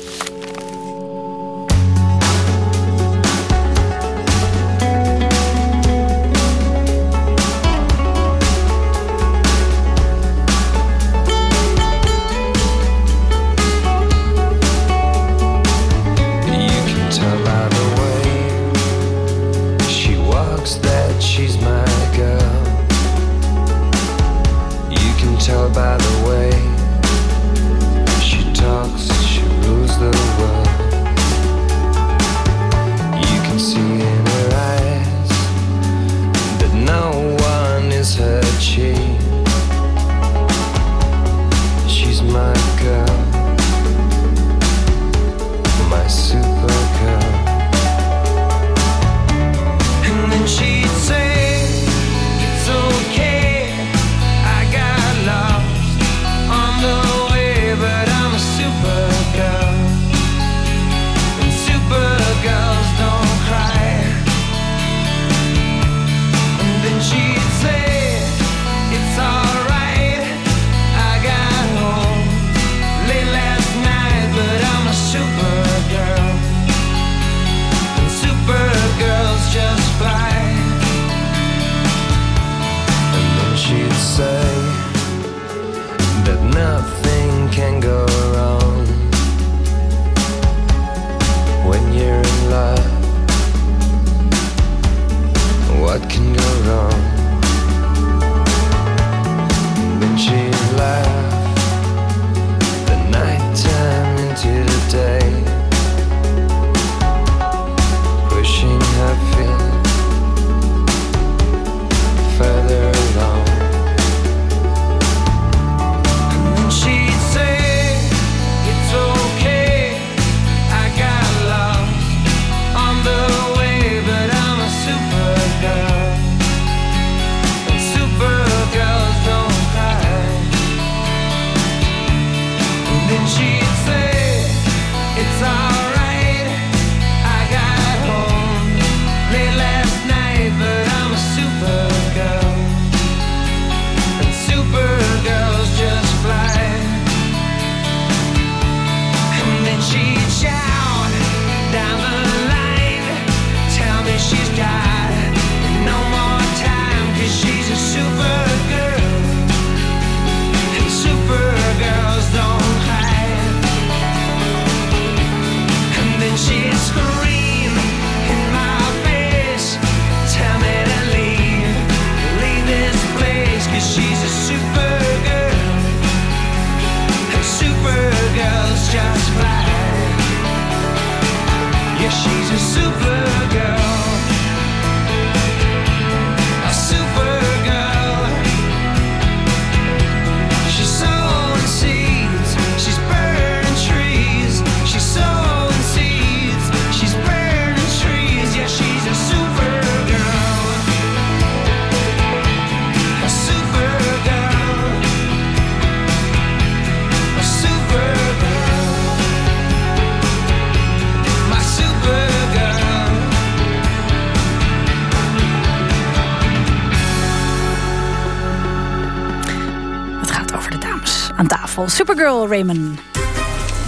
Raymond.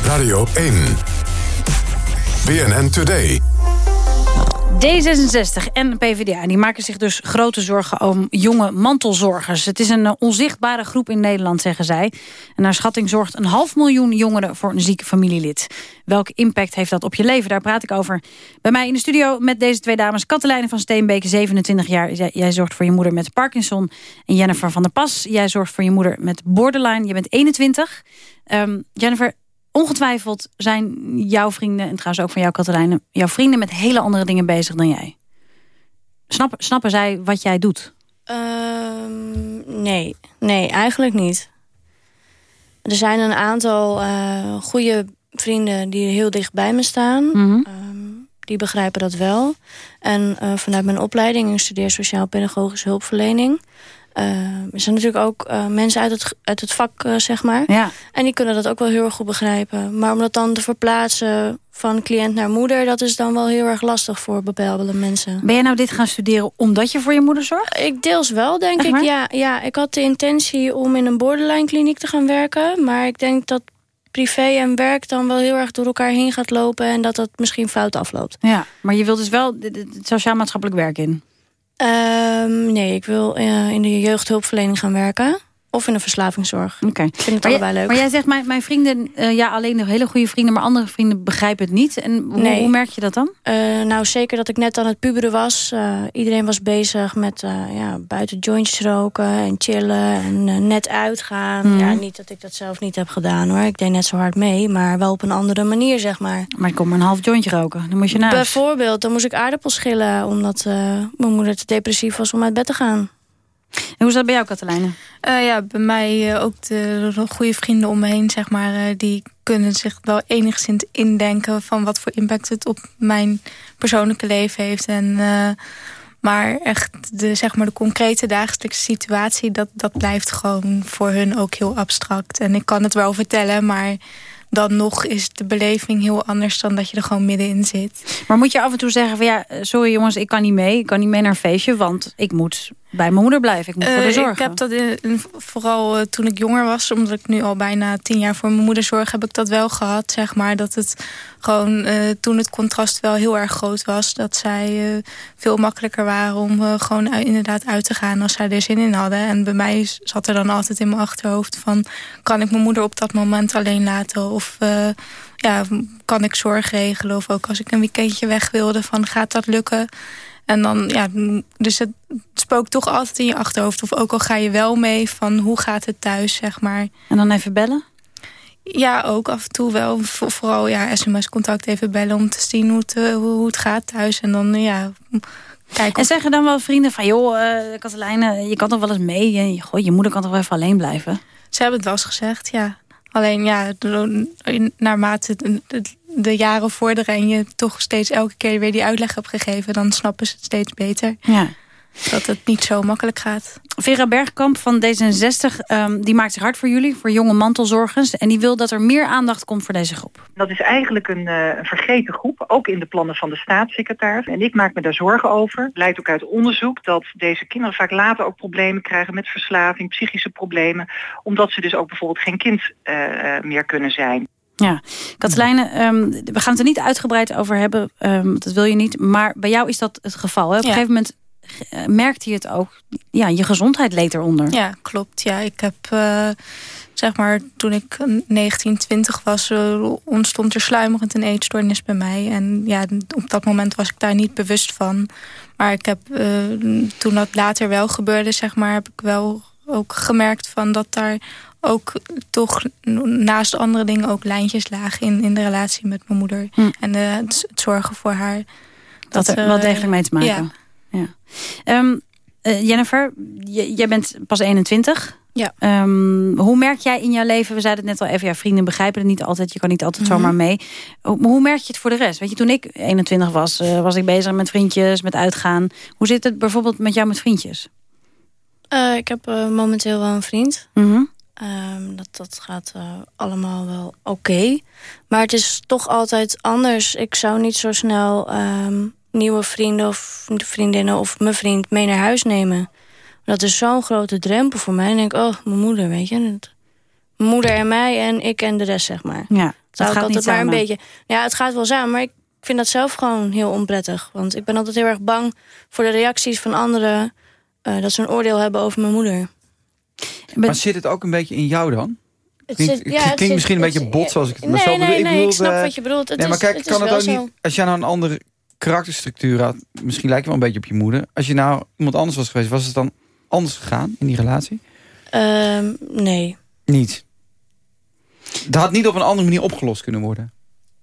Radio 1. BNN Today. D66 en PvdA die maken zich dus grote zorgen om jonge mantelzorgers. Het is een eh, onzichtbare groep in Nederland, zeggen zij. En naar schatting zorgt een half miljoen jongeren voor een ziek familielid. Welke impact heeft dat op je leven? Daar praat ik over bij mij in de studio met deze twee dames. Katelijne van Steenbeek, 27 jaar. Jij, zorgt voor je moeder met Parkinson. En Jennifer van der Pas, jij zorgt voor je moeder met borderline. Je bent 21. Ehm, Jennifer, ongetwijfeld zijn jouw vrienden... en trouwens ook van jou, Katelijne... jouw vrienden met hele andere dingen bezig dan jij. Snappen, snappen zij wat jij doet? Ehm, nee, nee, eigenlijk niet. Er zijn een aantal eh goede vrienden die heel dicht bij me staan. Mhm. Ehm, die begrijpen dat wel. En eh, vanuit mijn opleiding, ik studeer sociaal-pedagogische hulpverlening... eh, er zijn natuurlijk ook eh, mensen uit het, uit het vak, eh, zeg maar. Ja. En die kunnen dat ook wel heel erg goed begrijpen. Maar om dat dan te verplaatsen van cliënt naar moeder... dat is dan wel heel erg lastig voor bepaalde mensen. Ben jij nou dit gaan studeren omdat je voor je moeder zorgt? Ik deels wel, denk ik. Ja, ja, ik had de intentie om in een borderline kliniek te gaan werken. Maar ik denk dat privé en werk dan wel heel erg door elkaar heen gaat lopen... en dat dat misschien fout afloopt. Ja, maar je wilt dus wel het het sociaal-maatschappelijk werk in? Ehm, nee, ik wil eh, in de jeugdhulpverlening gaan werken. Of in de verslavingszorg. Oké. Ik vind het Maar, allebei leuk. maar jij zegt, mijn, mijn vrienden, eh, ja, alleen de hele goede vrienden... maar andere vrienden begrijpen het niet. En hoe, Nee. hoe merk je dat dan? Eh, nou, zeker dat ik net aan het puberen was. Eh, iedereen was bezig met ja, buiten jointjes roken en chillen en net uitgaan. Mhm. Ja, niet dat ik dat zelf niet heb gedaan hoor. Ik deed net zo hard mee, maar wel op een andere manier, zeg maar. Maar ik kom maar een half jointje roken. Dan moet je naar huis. Bijvoorbeeld, dan moest ik aardappels schillen... omdat mijn moeder te depressief was om uit bed te gaan. En hoe is dat bij jou, Katelijne? Eh, ja, bij mij eh, ook de goede vrienden om me heen, zeg maar... eh, die kunnen zich wel enigszins indenken... van wat voor impact het op mijn persoonlijke leven heeft. En, eh, maar echt de, zeg maar, de concrete dagelijkse situatie... Dat, dat blijft gewoon voor hun ook heel abstract. En ik kan het wel vertellen, maar dan nog is de beleving heel anders... dan dat je er gewoon middenin zit. Maar moet je af en toe zeggen van ja, sorry jongens, ik kan niet mee. Ik kan niet mee naar een feestje, want ik moet bij mijn moeder blijven. Ik moet voor Eh, de zorgen. Ik heb dat in- vooral eh, toen ik jonger was, omdat ik nu al bijna tien jaar voor mijn moeder zorg, heb ik dat wel gehad. Zeg maar dat het gewoon eh, toen het contrast wel heel erg groot was, dat zij eh, veel makkelijker waren om eh, gewoon inderdaad uit te gaan als zij er zin in hadden. En bij mij zat er dan altijd in mijn achterhoofd van, kan ik mijn moeder op dat moment alleen laten of eh, ja, kan ik zorg regelen of ook als ik een weekendje weg wilde van gaat dat lukken? En dan, ja, dus het spookt toch altijd in je achterhoofd. Of ook al ga je wel mee van hoe gaat het thuis, zeg maar. En dan even bellen? Ja, ook af en toe wel. Vo- Vooral ja, sms-contact even bellen om te zien hoe het, eh, hoe het gaat thuis. En dan, ja, kijken En zeggen dan wel vrienden van joh, eh Katelijne, je kan toch wel eens mee? Je, goh, je moeder kan toch wel even alleen blijven? Ze hebben het wel eens gezegd, ja. Alleen ja, naarmate de jaren vorderen... en je toch steeds elke keer weer die uitleg hebt gegeven... dan snappen ze het steeds beter. Ja. Dat het niet zo makkelijk gaat. Vera Bergkamp van D66, ehm, die maakt zich hard voor jullie, voor jonge mantelzorgers. En die wil dat er meer aandacht komt voor deze groep. Dat is eigenlijk een, eh, een vergeten groep, ook in de plannen van de staatssecretaris. En ik maak me daar zorgen over. Het blijkt ook uit onderzoek dat deze kinderen vaak later ook problemen krijgen met verslaving, psychische problemen. Omdat ze dus ook bijvoorbeeld geen kind eh, eh, meer kunnen zijn. Ja, Katelijne, ehm, we gaan het er niet uitgebreid over hebben, ehm, dat wil je niet. Maar bij jou is dat het geval. Hè? Op een Ja. gegeven moment merkte je het ook, ja, je gezondheid leed eronder. Ja, klopt. Ja, ik heb, eh, zeg maar, toen ik 19, 20 was, eh, ontstond er sluimerend een eetstoornis bij mij. En ja, op dat moment was ik daar niet bewust van. Maar ik heb, eh, toen dat later wel gebeurde, zeg maar, heb ik wel ook gemerkt van dat daar ook toch naast andere dingen ook lijntjes lagen in, in de relatie met mijn moeder. En eh, het, het zorgen voor haar. Dat er eh, wel degelijk mee te maken. Ja, Ja. Ehm, eh, Jennifer, jij bent pas 21. Ja. Ehm, hoe merk jij in jouw leven, we zeiden het net al even, ja, vrienden begrijpen het niet altijd, je kan niet altijd Mhm. zomaar mee. Hoe, merk je het voor de rest? Weet je, toen ik 21 was, eh, was ik bezig met vriendjes, met uitgaan. Hoe zit het bijvoorbeeld met jou met vriendjes? Eh, ik heb momenteel wel een vriend. Mhm. Ehm, dat, dat gaat allemaal wel oké. Maar het is toch altijd anders. Ik zou niet zo snel nieuwe vrienden of vriendinnen of mijn vriend mee naar huis nemen. Dat is zo'n grote drempel voor mij. En denk ik, oh, mijn moeder, weet je. dat- moeder en mij en ik en de rest, zeg maar. Ja, Het dat ik gaat niet altijd maar een beetje. Ja, het gaat wel samen, maar ik vind dat zelf gewoon heel onprettig. Want ik ben altijd heel erg bang voor de reacties van anderen. eh, dat ze een oordeel hebben over mijn moeder. Maar zit het ook een beetje in jou dan? Het Klinkt, zit- ja, klinkt het zit- misschien een beetje bot zoals ik het maar Nee, zo bedoel. nee, ik nee, bedoel, ik snap eh, wat je bedoelt. Het nee, maar is- kijk, het kan is het ook zo. niet... Als jij nou een andere karakterstructuur had... Misschien lijkt je wel een beetje op je moeder. Als je nou iemand anders was geweest... Was het dan anders gegaan in die relatie? Ehm, nee. Niet. Dat had niet op een andere manier opgelost kunnen worden.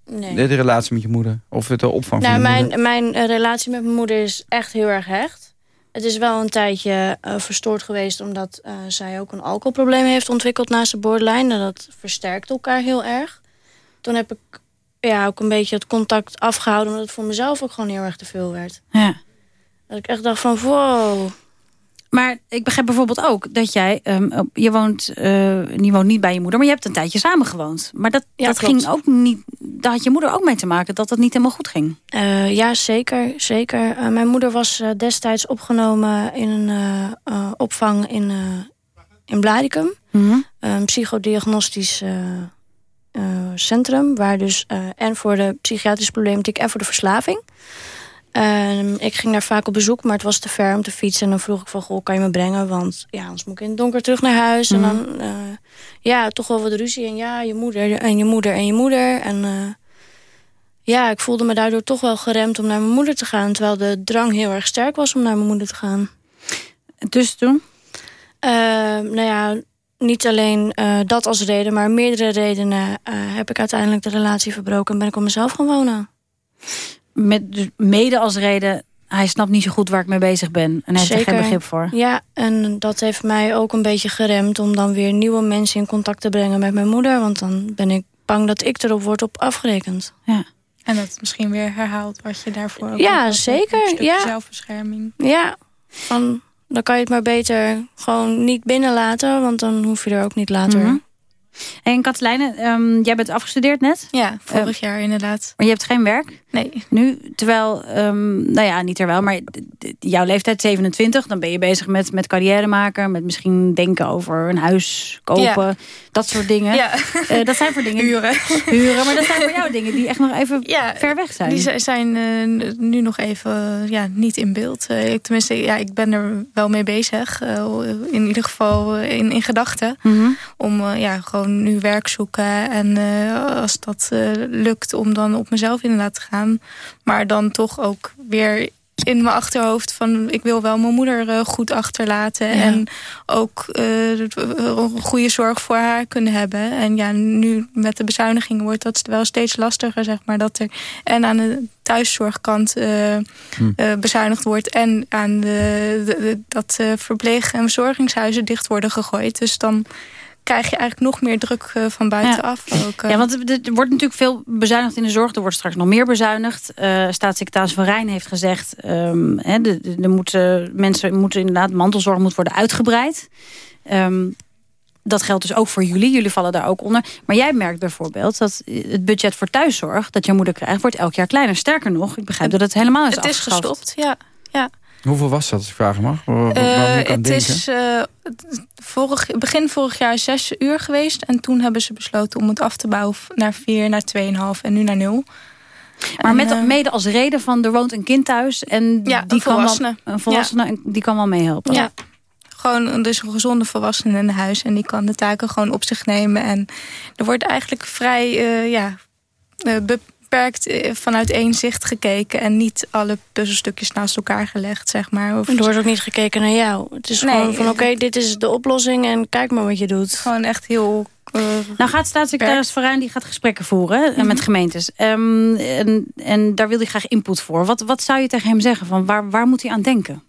nee. De, de relatie met je moeder. Of het opvang Nou, van moeder. mijn, mijn eh, relatie met mijn moeder is echt heel erg hecht. Het is wel een tijdje eh, verstoord geweest... omdat eh, zij ook een alcoholprobleem heeft ontwikkeld naast de borderline. En dat versterkt elkaar heel erg. Toen heb ik ja, ook een beetje het contact afgehouden... omdat het voor mezelf ook gewoon heel erg te veel werd. Ja. Dat ik echt dacht van, wow... Maar ik begrijp bijvoorbeeld ook dat jij, ehm, je, woont, je woont niet bij je moeder, maar je hebt een tijdje samengewoond. Maar dat, Ja, dat klopt. ging ook niet, daar had je moeder ook mee te maken dat dat niet helemaal goed ging. Eh, ja, zeker. zeker. Eh, mijn moeder was destijds opgenomen in een opvang in, in Blaricum. Een psychodiagnostisch centrum. Waar dus eh, en voor de psychiatrische problematiek en voor de verslaving. Ehm, ik ging daar vaak op bezoek, maar het was te ver om te fietsen. En dan vroeg ik van, goh, kan je me brengen? Want ja, anders moet ik in het donker terug naar huis. En dan, eh, ja, toch wel wat ruzie. En ja, je moeder en je moeder en je moeder. En eh, ja, ik voelde me daardoor toch wel geremd om naar mijn moeder te gaan. Terwijl de drang heel erg sterk was om naar mijn moeder te gaan. Dus toen? nou ja, niet alleen eh, dat als reden, maar meerdere redenen eh, heb ik uiteindelijk de relatie verbroken en ben ik op mezelf gaan wonen. Met, dus mede als reden, hij snapt niet zo goed waar ik mee bezig ben. En hij heeft er geen Zeker. begrip voor. Ja, en dat heeft mij ook een beetje geremd om dan weer nieuwe mensen in contact te brengen met mijn moeder. Want dan ben ik bang dat ik erop word op afgerekend. Ja. En dat misschien weer herhaalt wat je daarvoor ook Ja, zeker, Een stukje ja. zelfbescherming. Ja, van, dan kan je het maar beter gewoon niet binnenlaten, want dan hoef je er ook niet later. Mhm. En Katelijne, ehm, jij bent afgestudeerd net? Ja, vorig Eh, jaar inderdaad. Maar je hebt geen werk? Nee. Nu, terwijl, ehm, nou ja, niet terwijl, maar jouw leeftijd 27, dan ben je bezig met, met carrière maken, met misschien denken over een huis kopen, Ja. dat soort dingen. Ja. Eh, dat zijn voor dingen. Huren. Huren, maar dat zijn voor jou dingen die echt nog even ver weg zijn. Die zi- zijn eh, nu nog even eh, ja, niet in beeld. Ik, tenminste, ja, ik ben er wel mee bezig. in ieder geval in, in gedachten. Mhm. Om ja, gewoon nu werk zoeken. En als dat lukt, om dan op mezelf inderdaad te gaan. Maar dan toch ook weer in mijn achterhoofd van... ik wil wel mijn moeder eh, goed achterlaten. Ja. En ook eh, goede zorg voor haar kunnen hebben. En ja, nu met de bezuinigingen wordt dat wel steeds lastiger, zeg maar. Dat er en aan de thuiszorgkant eh, Hm. eh, bezuinigd wordt... en aan de, de- de- dat eh, verpleeg- en verzorgingshuizen dicht worden gegooid. Dus dan krijg je eigenlijk nog meer druk eh, van buitenaf. Ook, eh. Ja, want er wordt natuurlijk veel bezuinigd in de zorg. Er wordt straks nog meer bezuinigd. Eh, staatssecretaris Van Rijn heeft gezegd... ehm, hè, de, de, moeten, mensen moeten inderdaad... mantelzorg moet worden uitgebreid. Ehm, dat geldt dus ook voor jullie. Jullie vallen daar ook onder. Maar jij merkt bijvoorbeeld dat het budget voor thuiszorg... dat jouw moeder krijgt, wordt elk jaar kleiner. Sterker nog, ik begrijp dat het helemaal is het is gestopt, ja. ja. Hoeveel was dat, als ik vragen mag? Waar, waar- waar Eh, aan het denken? is eh, vorig, begin vorig jaar zes uur geweest. En toen hebben ze besloten om het af te bouwen naar vier, naar 2,5 en nu naar nul. Maar En, met, eh, mede als reden van er woont een kind thuis... en Ja, die een kan wel, een volwassene en die kan wel meehelpen. Ja. Gewoon een- dus een gezonde volwassene in huis. En die kan de taken gewoon op zich nemen. En er wordt eigenlijk vrij eh, ja, eh, beperkt eh, vanuit één zicht gekeken. En niet alle puzzelstukjes naast elkaar gelegd, zeg maar. Of Er wordt ook niet gekeken naar jou. Het is Nee. gewoon van oké, dit is de oplossing en kijk maar wat je doet. Gewoon echt heel... eh, Nou gaat staatssecretaris Verijn die gaat gesprekken voeren Mhm. met gemeentes. Ehm, en, en daar wil hij graag input voor. Wat, wat zou je tegen hem zeggen? Van waar, waar moet hij aan denken?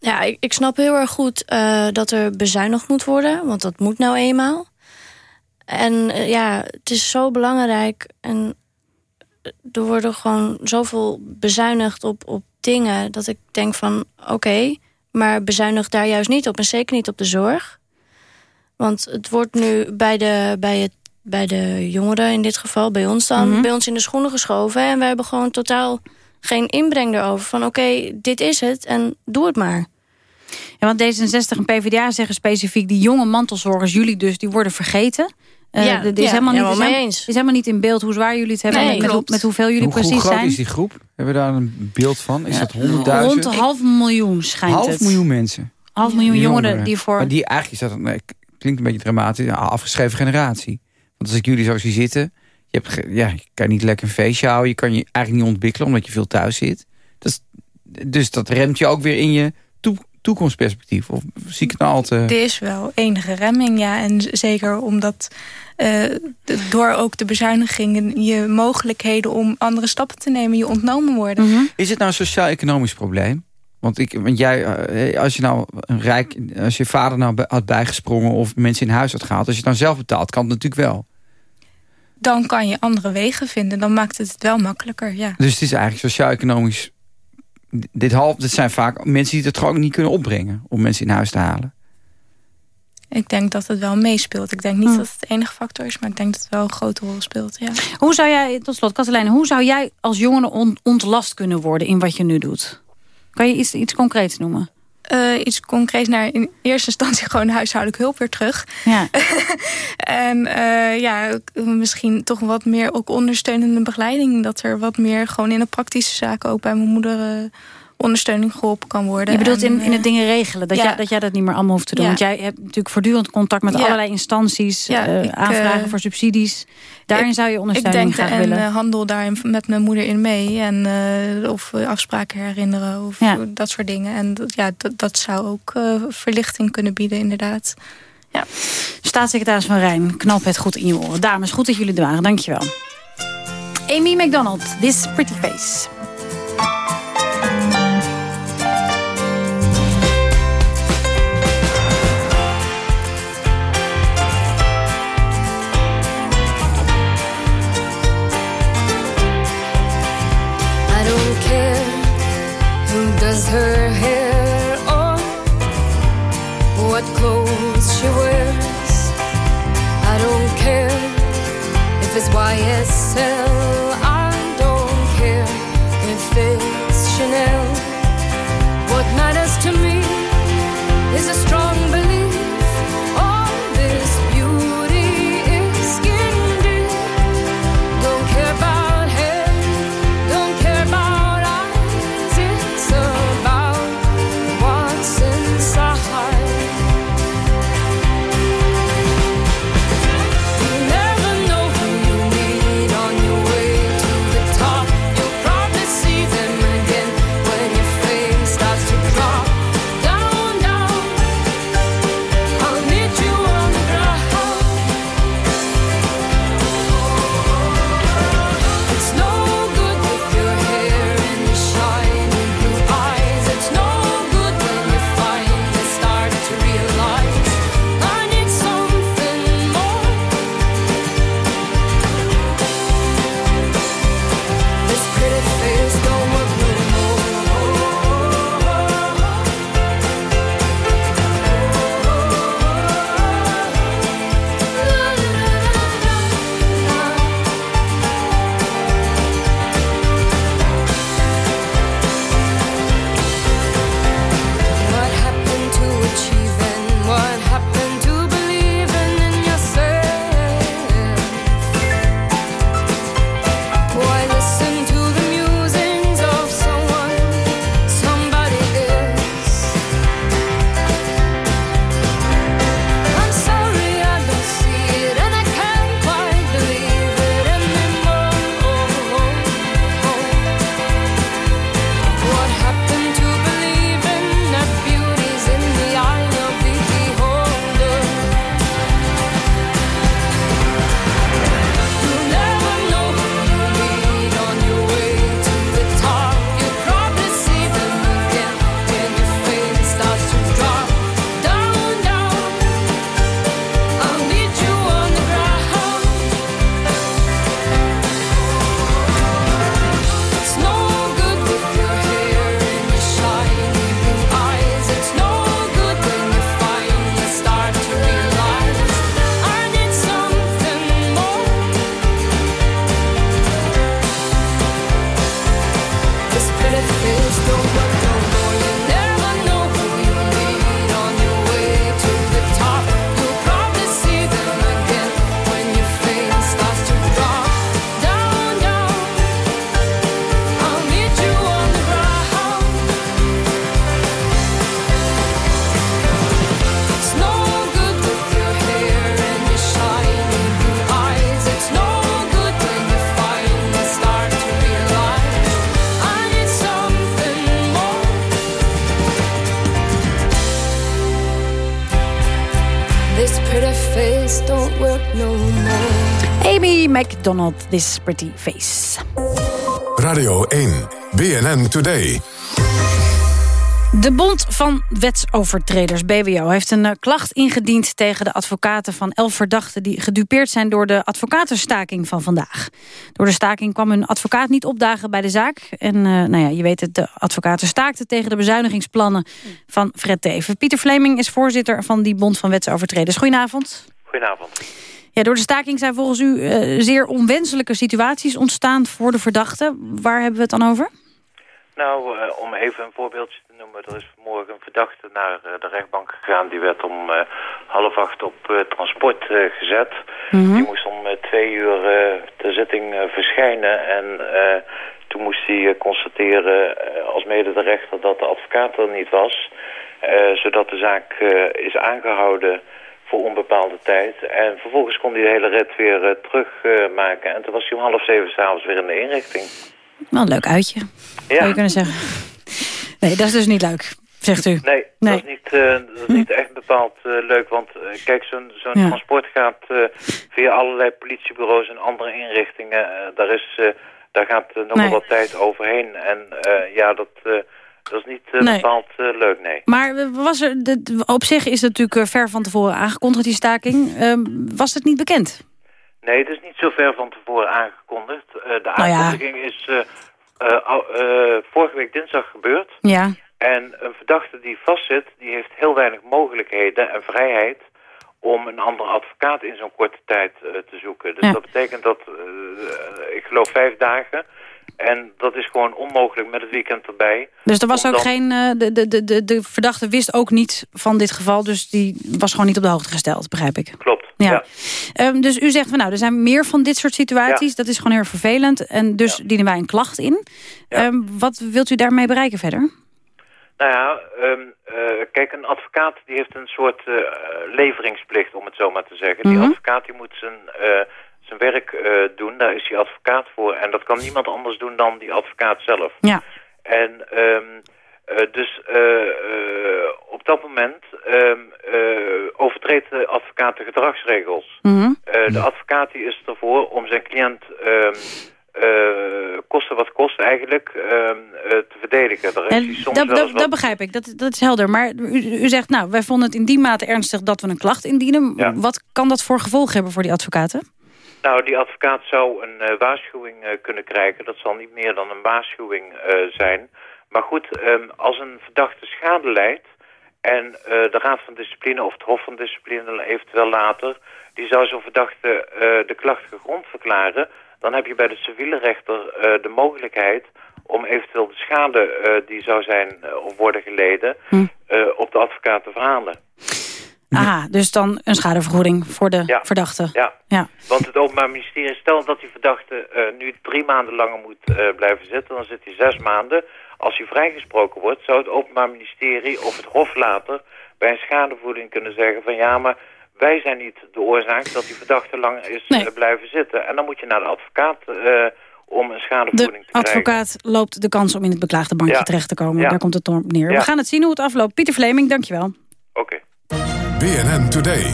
Ja, ik, ik snap heel erg goed eh, dat er bezuinigd moet worden. Want dat moet nou eenmaal. En eh, ja, het is zo belangrijk. En er worden gewoon zoveel bezuinigd op, op dingen... dat ik denk van, oké, maar bezuinig daar juist niet op. En zeker niet op de zorg. Want het wordt nu bij de, bij het, bij de jongeren in dit geval, bij ons dan... Mhm. bij ons in de schoenen geschoven. En we hebben gewoon totaal geen inbreng erover. Van oké, dit is het en doe het maar. Ja, want D66 en PvdA zeggen specifiek... die jonge mantelzorgers, jullie dus, die worden vergeten. Uh, Ja, er is ja, helemaal niet, helemaal is, eens. is helemaal niet in beeld hoe zwaar jullie het hebben... Nee, met, met, hoe- klopt. met hoeveel jullie Hoe, hoe precies groot zijn. is die groep? Hebben we daar een beeld van? Is Ja, dat 100.000? Rond half miljoen schijnt Half het. miljoen mensen. Half miljoen jongeren die voor... Maar die eigenlijk is dat, nee, klinkt een beetje dramatisch, een afgeschreven generatie. Want als ik jullie zo zie zitten, je, hebt, ja, je kan niet lekker een feestje houden, je kan je eigenlijk niet ontwikkelen omdat je veel thuis zit. Dat is, dus dat remt je ook weer in je toe- toekomstperspectief. Of zie ik het nou al te... Er is wel enige remming, ja. En zeker omdat eh, door ook de bezuinigingen... je mogelijkheden om andere stappen te nemen je ontnomen worden. Is het nou een sociaal-economisch probleem? Want, ik, want jij, eh, als je nou een rijk, als je vader nou had bijgesprongen of mensen in huis had gehaald, als je het dan zelf betaalt, kan het natuurlijk wel. Dan kan je andere wegen vinden. Dan maakt het het wel makkelijker, ja. Dus het is eigenlijk sociaal-economisch. Dit, half, dit zijn vaak mensen die het gewoon niet kunnen opbrengen om mensen in huis te halen. Ik denk dat het wel meespeelt. Ik denk niet dat het de enige factor is, maar ik denk dat het wel een grote rol speelt, ja. Hoe zou jij, tot slot, Katelijne, hoe zou jij als jongere on- ontlast kunnen worden in wat je nu doet? Kan je iets, iets concreets noemen? Eh, iets concreets naar in eerste instantie gewoon huishoudelijk hulp weer terug. Ja. en eh, ja, misschien toch wat meer ook ondersteunende begeleiding. Dat er wat meer gewoon in de praktische zaken ook bij mijn moeder eh, ondersteuning geholpen kan worden. Je bedoelt En, in, in het eh, dingen regelen. Dat, ja. jij, dat jij dat niet meer allemaal hoeft te doen. Ja. Want jij hebt natuurlijk voortdurend contact met Ja. allerlei instanties. Eh, ik, aanvragen eh, voor subsidies. Daarin ik- zou je Ik ondersteuning denk graag en willen. handel daarin met mijn moeder in mee. En, of afspraken herinneren of dat soort dingen. En dat, ja, dat, dat zou ook verlichting kunnen bieden inderdaad. Ja. Staatssecretaris Van Rijn, knap het goed in je oren. Dames, goed dat jullie er waren. Dankjewel. Amy McDonald, This Pretty Face. By yourself. No more. Amy McDonald, This Pretty Face. Radio 1, BNN Today. De Bond van Wetsovertreders, BWO, heeft een eh, klacht ingediend tegen de advocaten van elf verdachten die gedupeerd zijn door de advocatenstaking van vandaag. Door de staking kwam hun advocaat niet opdagen bij de zaak. En eh, nou ja, je weet het, de advocaten staakten tegen de bezuinigingsplannen van Fred Teven. Pieter Vleming is voorzitter van die Bond van Wetsovertreders. Goedenavond. Goedenavond. Ja, door de staking zijn volgens u eh, zeer onwenselijke situaties ontstaan voor de verdachten. Waar hebben we het dan over? Nou, eh, om even een voorbeeldje te noemen. Er is vanmorgen een verdachte naar eh, de rechtbank gegaan. Die werd om half acht op transport gezet. Die moest om twee uur ter zitting verschijnen. En toen moest hij constateren als mede de rechter dat de advocaat er niet was. Zodat de zaak is aangehouden voor onbepaalde tijd. En vervolgens kon hij de hele rit weer eh, terugmaken. en toen was hij om half zeven s'avonds weer in de inrichting. Wel een leuk uitje, zou je kunnen zeggen. Nee, dat is dus niet leuk, zegt u. Nee, dat is niet, eh, dat is niet echt bepaald eh, leuk. Want eh, kijk, zo'n zo'n Ja. transport gaat eh, via allerlei politiebureaus en andere inrichtingen. Eh, daar, is, eh, daar gaat eh, nog Nee. wel wat tijd overheen. En eh, ja, dat, eh, dat is niet eh, Nee. bepaald eh, leuk, nee. Maar was er, de, op zich is het natuurlijk eh, ver van tevoren aangekondigd, die staking. Ehm, was het niet bekend? Nee, het is niet zo ver van tevoren aangekondigd. De Nou ja. aankondiging is vorige week dinsdag gebeurd. Ja. En een verdachte die vastzit, die heeft heel weinig mogelijkheden en vrijheid om een andere advocaat in zo'n korte tijd te zoeken. Dus Ja. dat betekent dat, ik geloof vijf dagen. En dat is gewoon onmogelijk met het weekend erbij. Dus er was ook dan- geen... eh, de, de, de, de, verdachte wist ook niet van dit geval, dus die was gewoon niet op de hoogte gesteld, begrijp ik. Klopt, Ja. ja. Ehm, dus u zegt van nou, er zijn meer van dit soort situaties. Dat is gewoon heel vervelend. En dus dienen wij een klacht in. Ehm, wat wilt u daarmee bereiken verder? Nou ja, ehm, eh, kijk, een advocaat die heeft een soort eh, leveringsplicht, om het zo maar te zeggen. Die Mhm. advocaat die moet zijn, zijn werk eh, doen, daar is hij advocaat voor. En dat kan niemand anders doen dan die advocaat zelf. Ja. En ehm, eh, dus eh, op dat moment ehm, eh, overtreedt de advocaat de gedragsregels. Mhm. De advocaat die is ervoor om zijn cliënt ehm eh, kosten wat kost eigenlijk ehm, te verdedigen. Daar En soms dat, dat, wat- dat begrijp ik, dat, dat is helder. Maar u, u zegt, nou, wij vonden het in die mate ernstig dat we een klacht indienen. Ja. Wat kan dat voor gevolg hebben voor die advocaten? Nou, die advocaat zou een eh, waarschuwing eh, kunnen krijgen. Dat zal niet meer dan een waarschuwing eh, zijn. Maar goed, ehm, als een verdachte schade leidt... en de Raad van Discipline of het Hof van Discipline eventueel later... die zou zo'n verdachte de klacht gegrond verklaren... dan heb je bij de civiele rechter de mogelijkheid... om eventueel de schade die zou zijn of worden geleden... eh, op de advocaat te verhalen. Aha, dus dan een schadevergoeding voor de Ja. verdachte. Ja. Ja. Want het Openbaar Ministerie, stel dat die verdachte eh, nu drie maanden langer moet eh, blijven zitten, dan zit hij zes maanden. Als hij vrijgesproken wordt, zou het Openbaar Ministerie of het Hof later bij een schadevergoeding kunnen zeggen van ja, maar wij zijn niet de oorzaak dat die verdachte langer is Nee. eh, blijven zitten. En dan moet je naar de advocaat om een schadevergoeding De te krijgen. advocaat loopt de kans om in het beklaagde bankje Ja. terecht te komen. Daar komt het op neer. We gaan het zien hoe het afloopt. Pieter Vleming, dankjewel. Oké. BNN Today.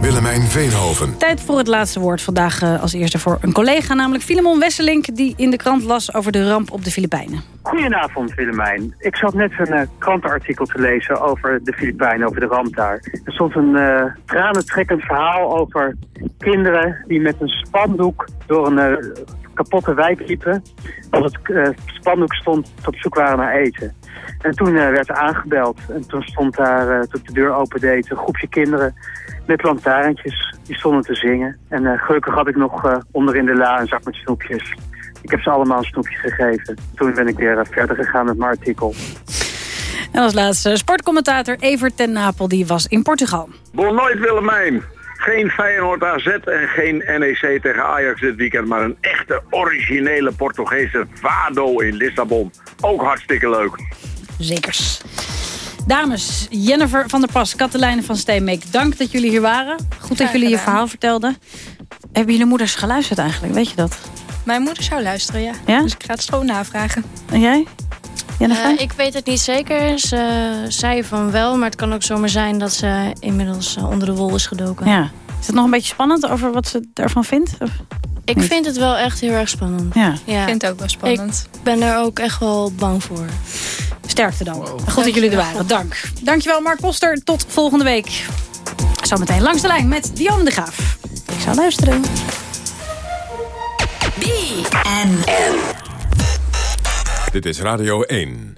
Willemijn Veenhoven. Tijd voor het laatste woord vandaag eh, als eerste voor een collega... namelijk Filemon Wesselink, die in de krant las over de ramp op de Filipijnen. Goedenavond Willemijn. Ik zat net een eh, krantenartikel te lezen over de Filipijnen, over de ramp daar. Er stond een eh tranentrekkend verhaal over kinderen die met een spandoek door een eh, kapotte wijk liepen. Als het eh, spandoek stond op zoek waren naar eten. En toen eh, werd er aangebeld en toen stond daar, eh, toen ik de deur opendeed, een groepje kinderen met lantaarntjes. Die stonden te zingen. En eh, gelukkig had ik nog eh, onder in de la een zak met snoepjes. Ik heb ze allemaal een snoepje gegeven. Toen ben ik weer verder gegaan met mijn artikel. En als laatste sportcommentator Evert ten Napel, die was in Portugal. Bon nooit Willemijn. Geen Feyenoord AZ en geen NEC tegen Ajax dit weekend, maar een echte originele Portugese Vado in Lissabon. Ook hartstikke leuk. Zekers. Dames, Jennifer van der Pas, Katelijne van Steenbeek, dank dat jullie hier waren. Goed dat jullie je verhaal vertelden. Hebben jullie moeders geluisterd eigenlijk, weet je dat? Mijn moeder zou luisteren, ja. Ja? Dus ik ga het gewoon navragen. En jij? Eh, ik weet het niet zeker. Ze zei van wel, maar het kan ook zomaar zijn dat ze inmiddels eh, onder de wol is gedoken. Ja. Is het nog een beetje spannend over wat ze ervan vindt? Of? Ik vind het wel echt heel erg spannend. Ja. ja. Ik vind het ook wel spannend. Ik ben er ook echt wel bang voor. Sterkte dan. Goed dat jullie er waren. Dank. Dankjewel Mark Poster. Tot volgende week. Zometeen langs de lijn met Dionne de Graaf. Ik zou luisteren. Dit is Radio 1.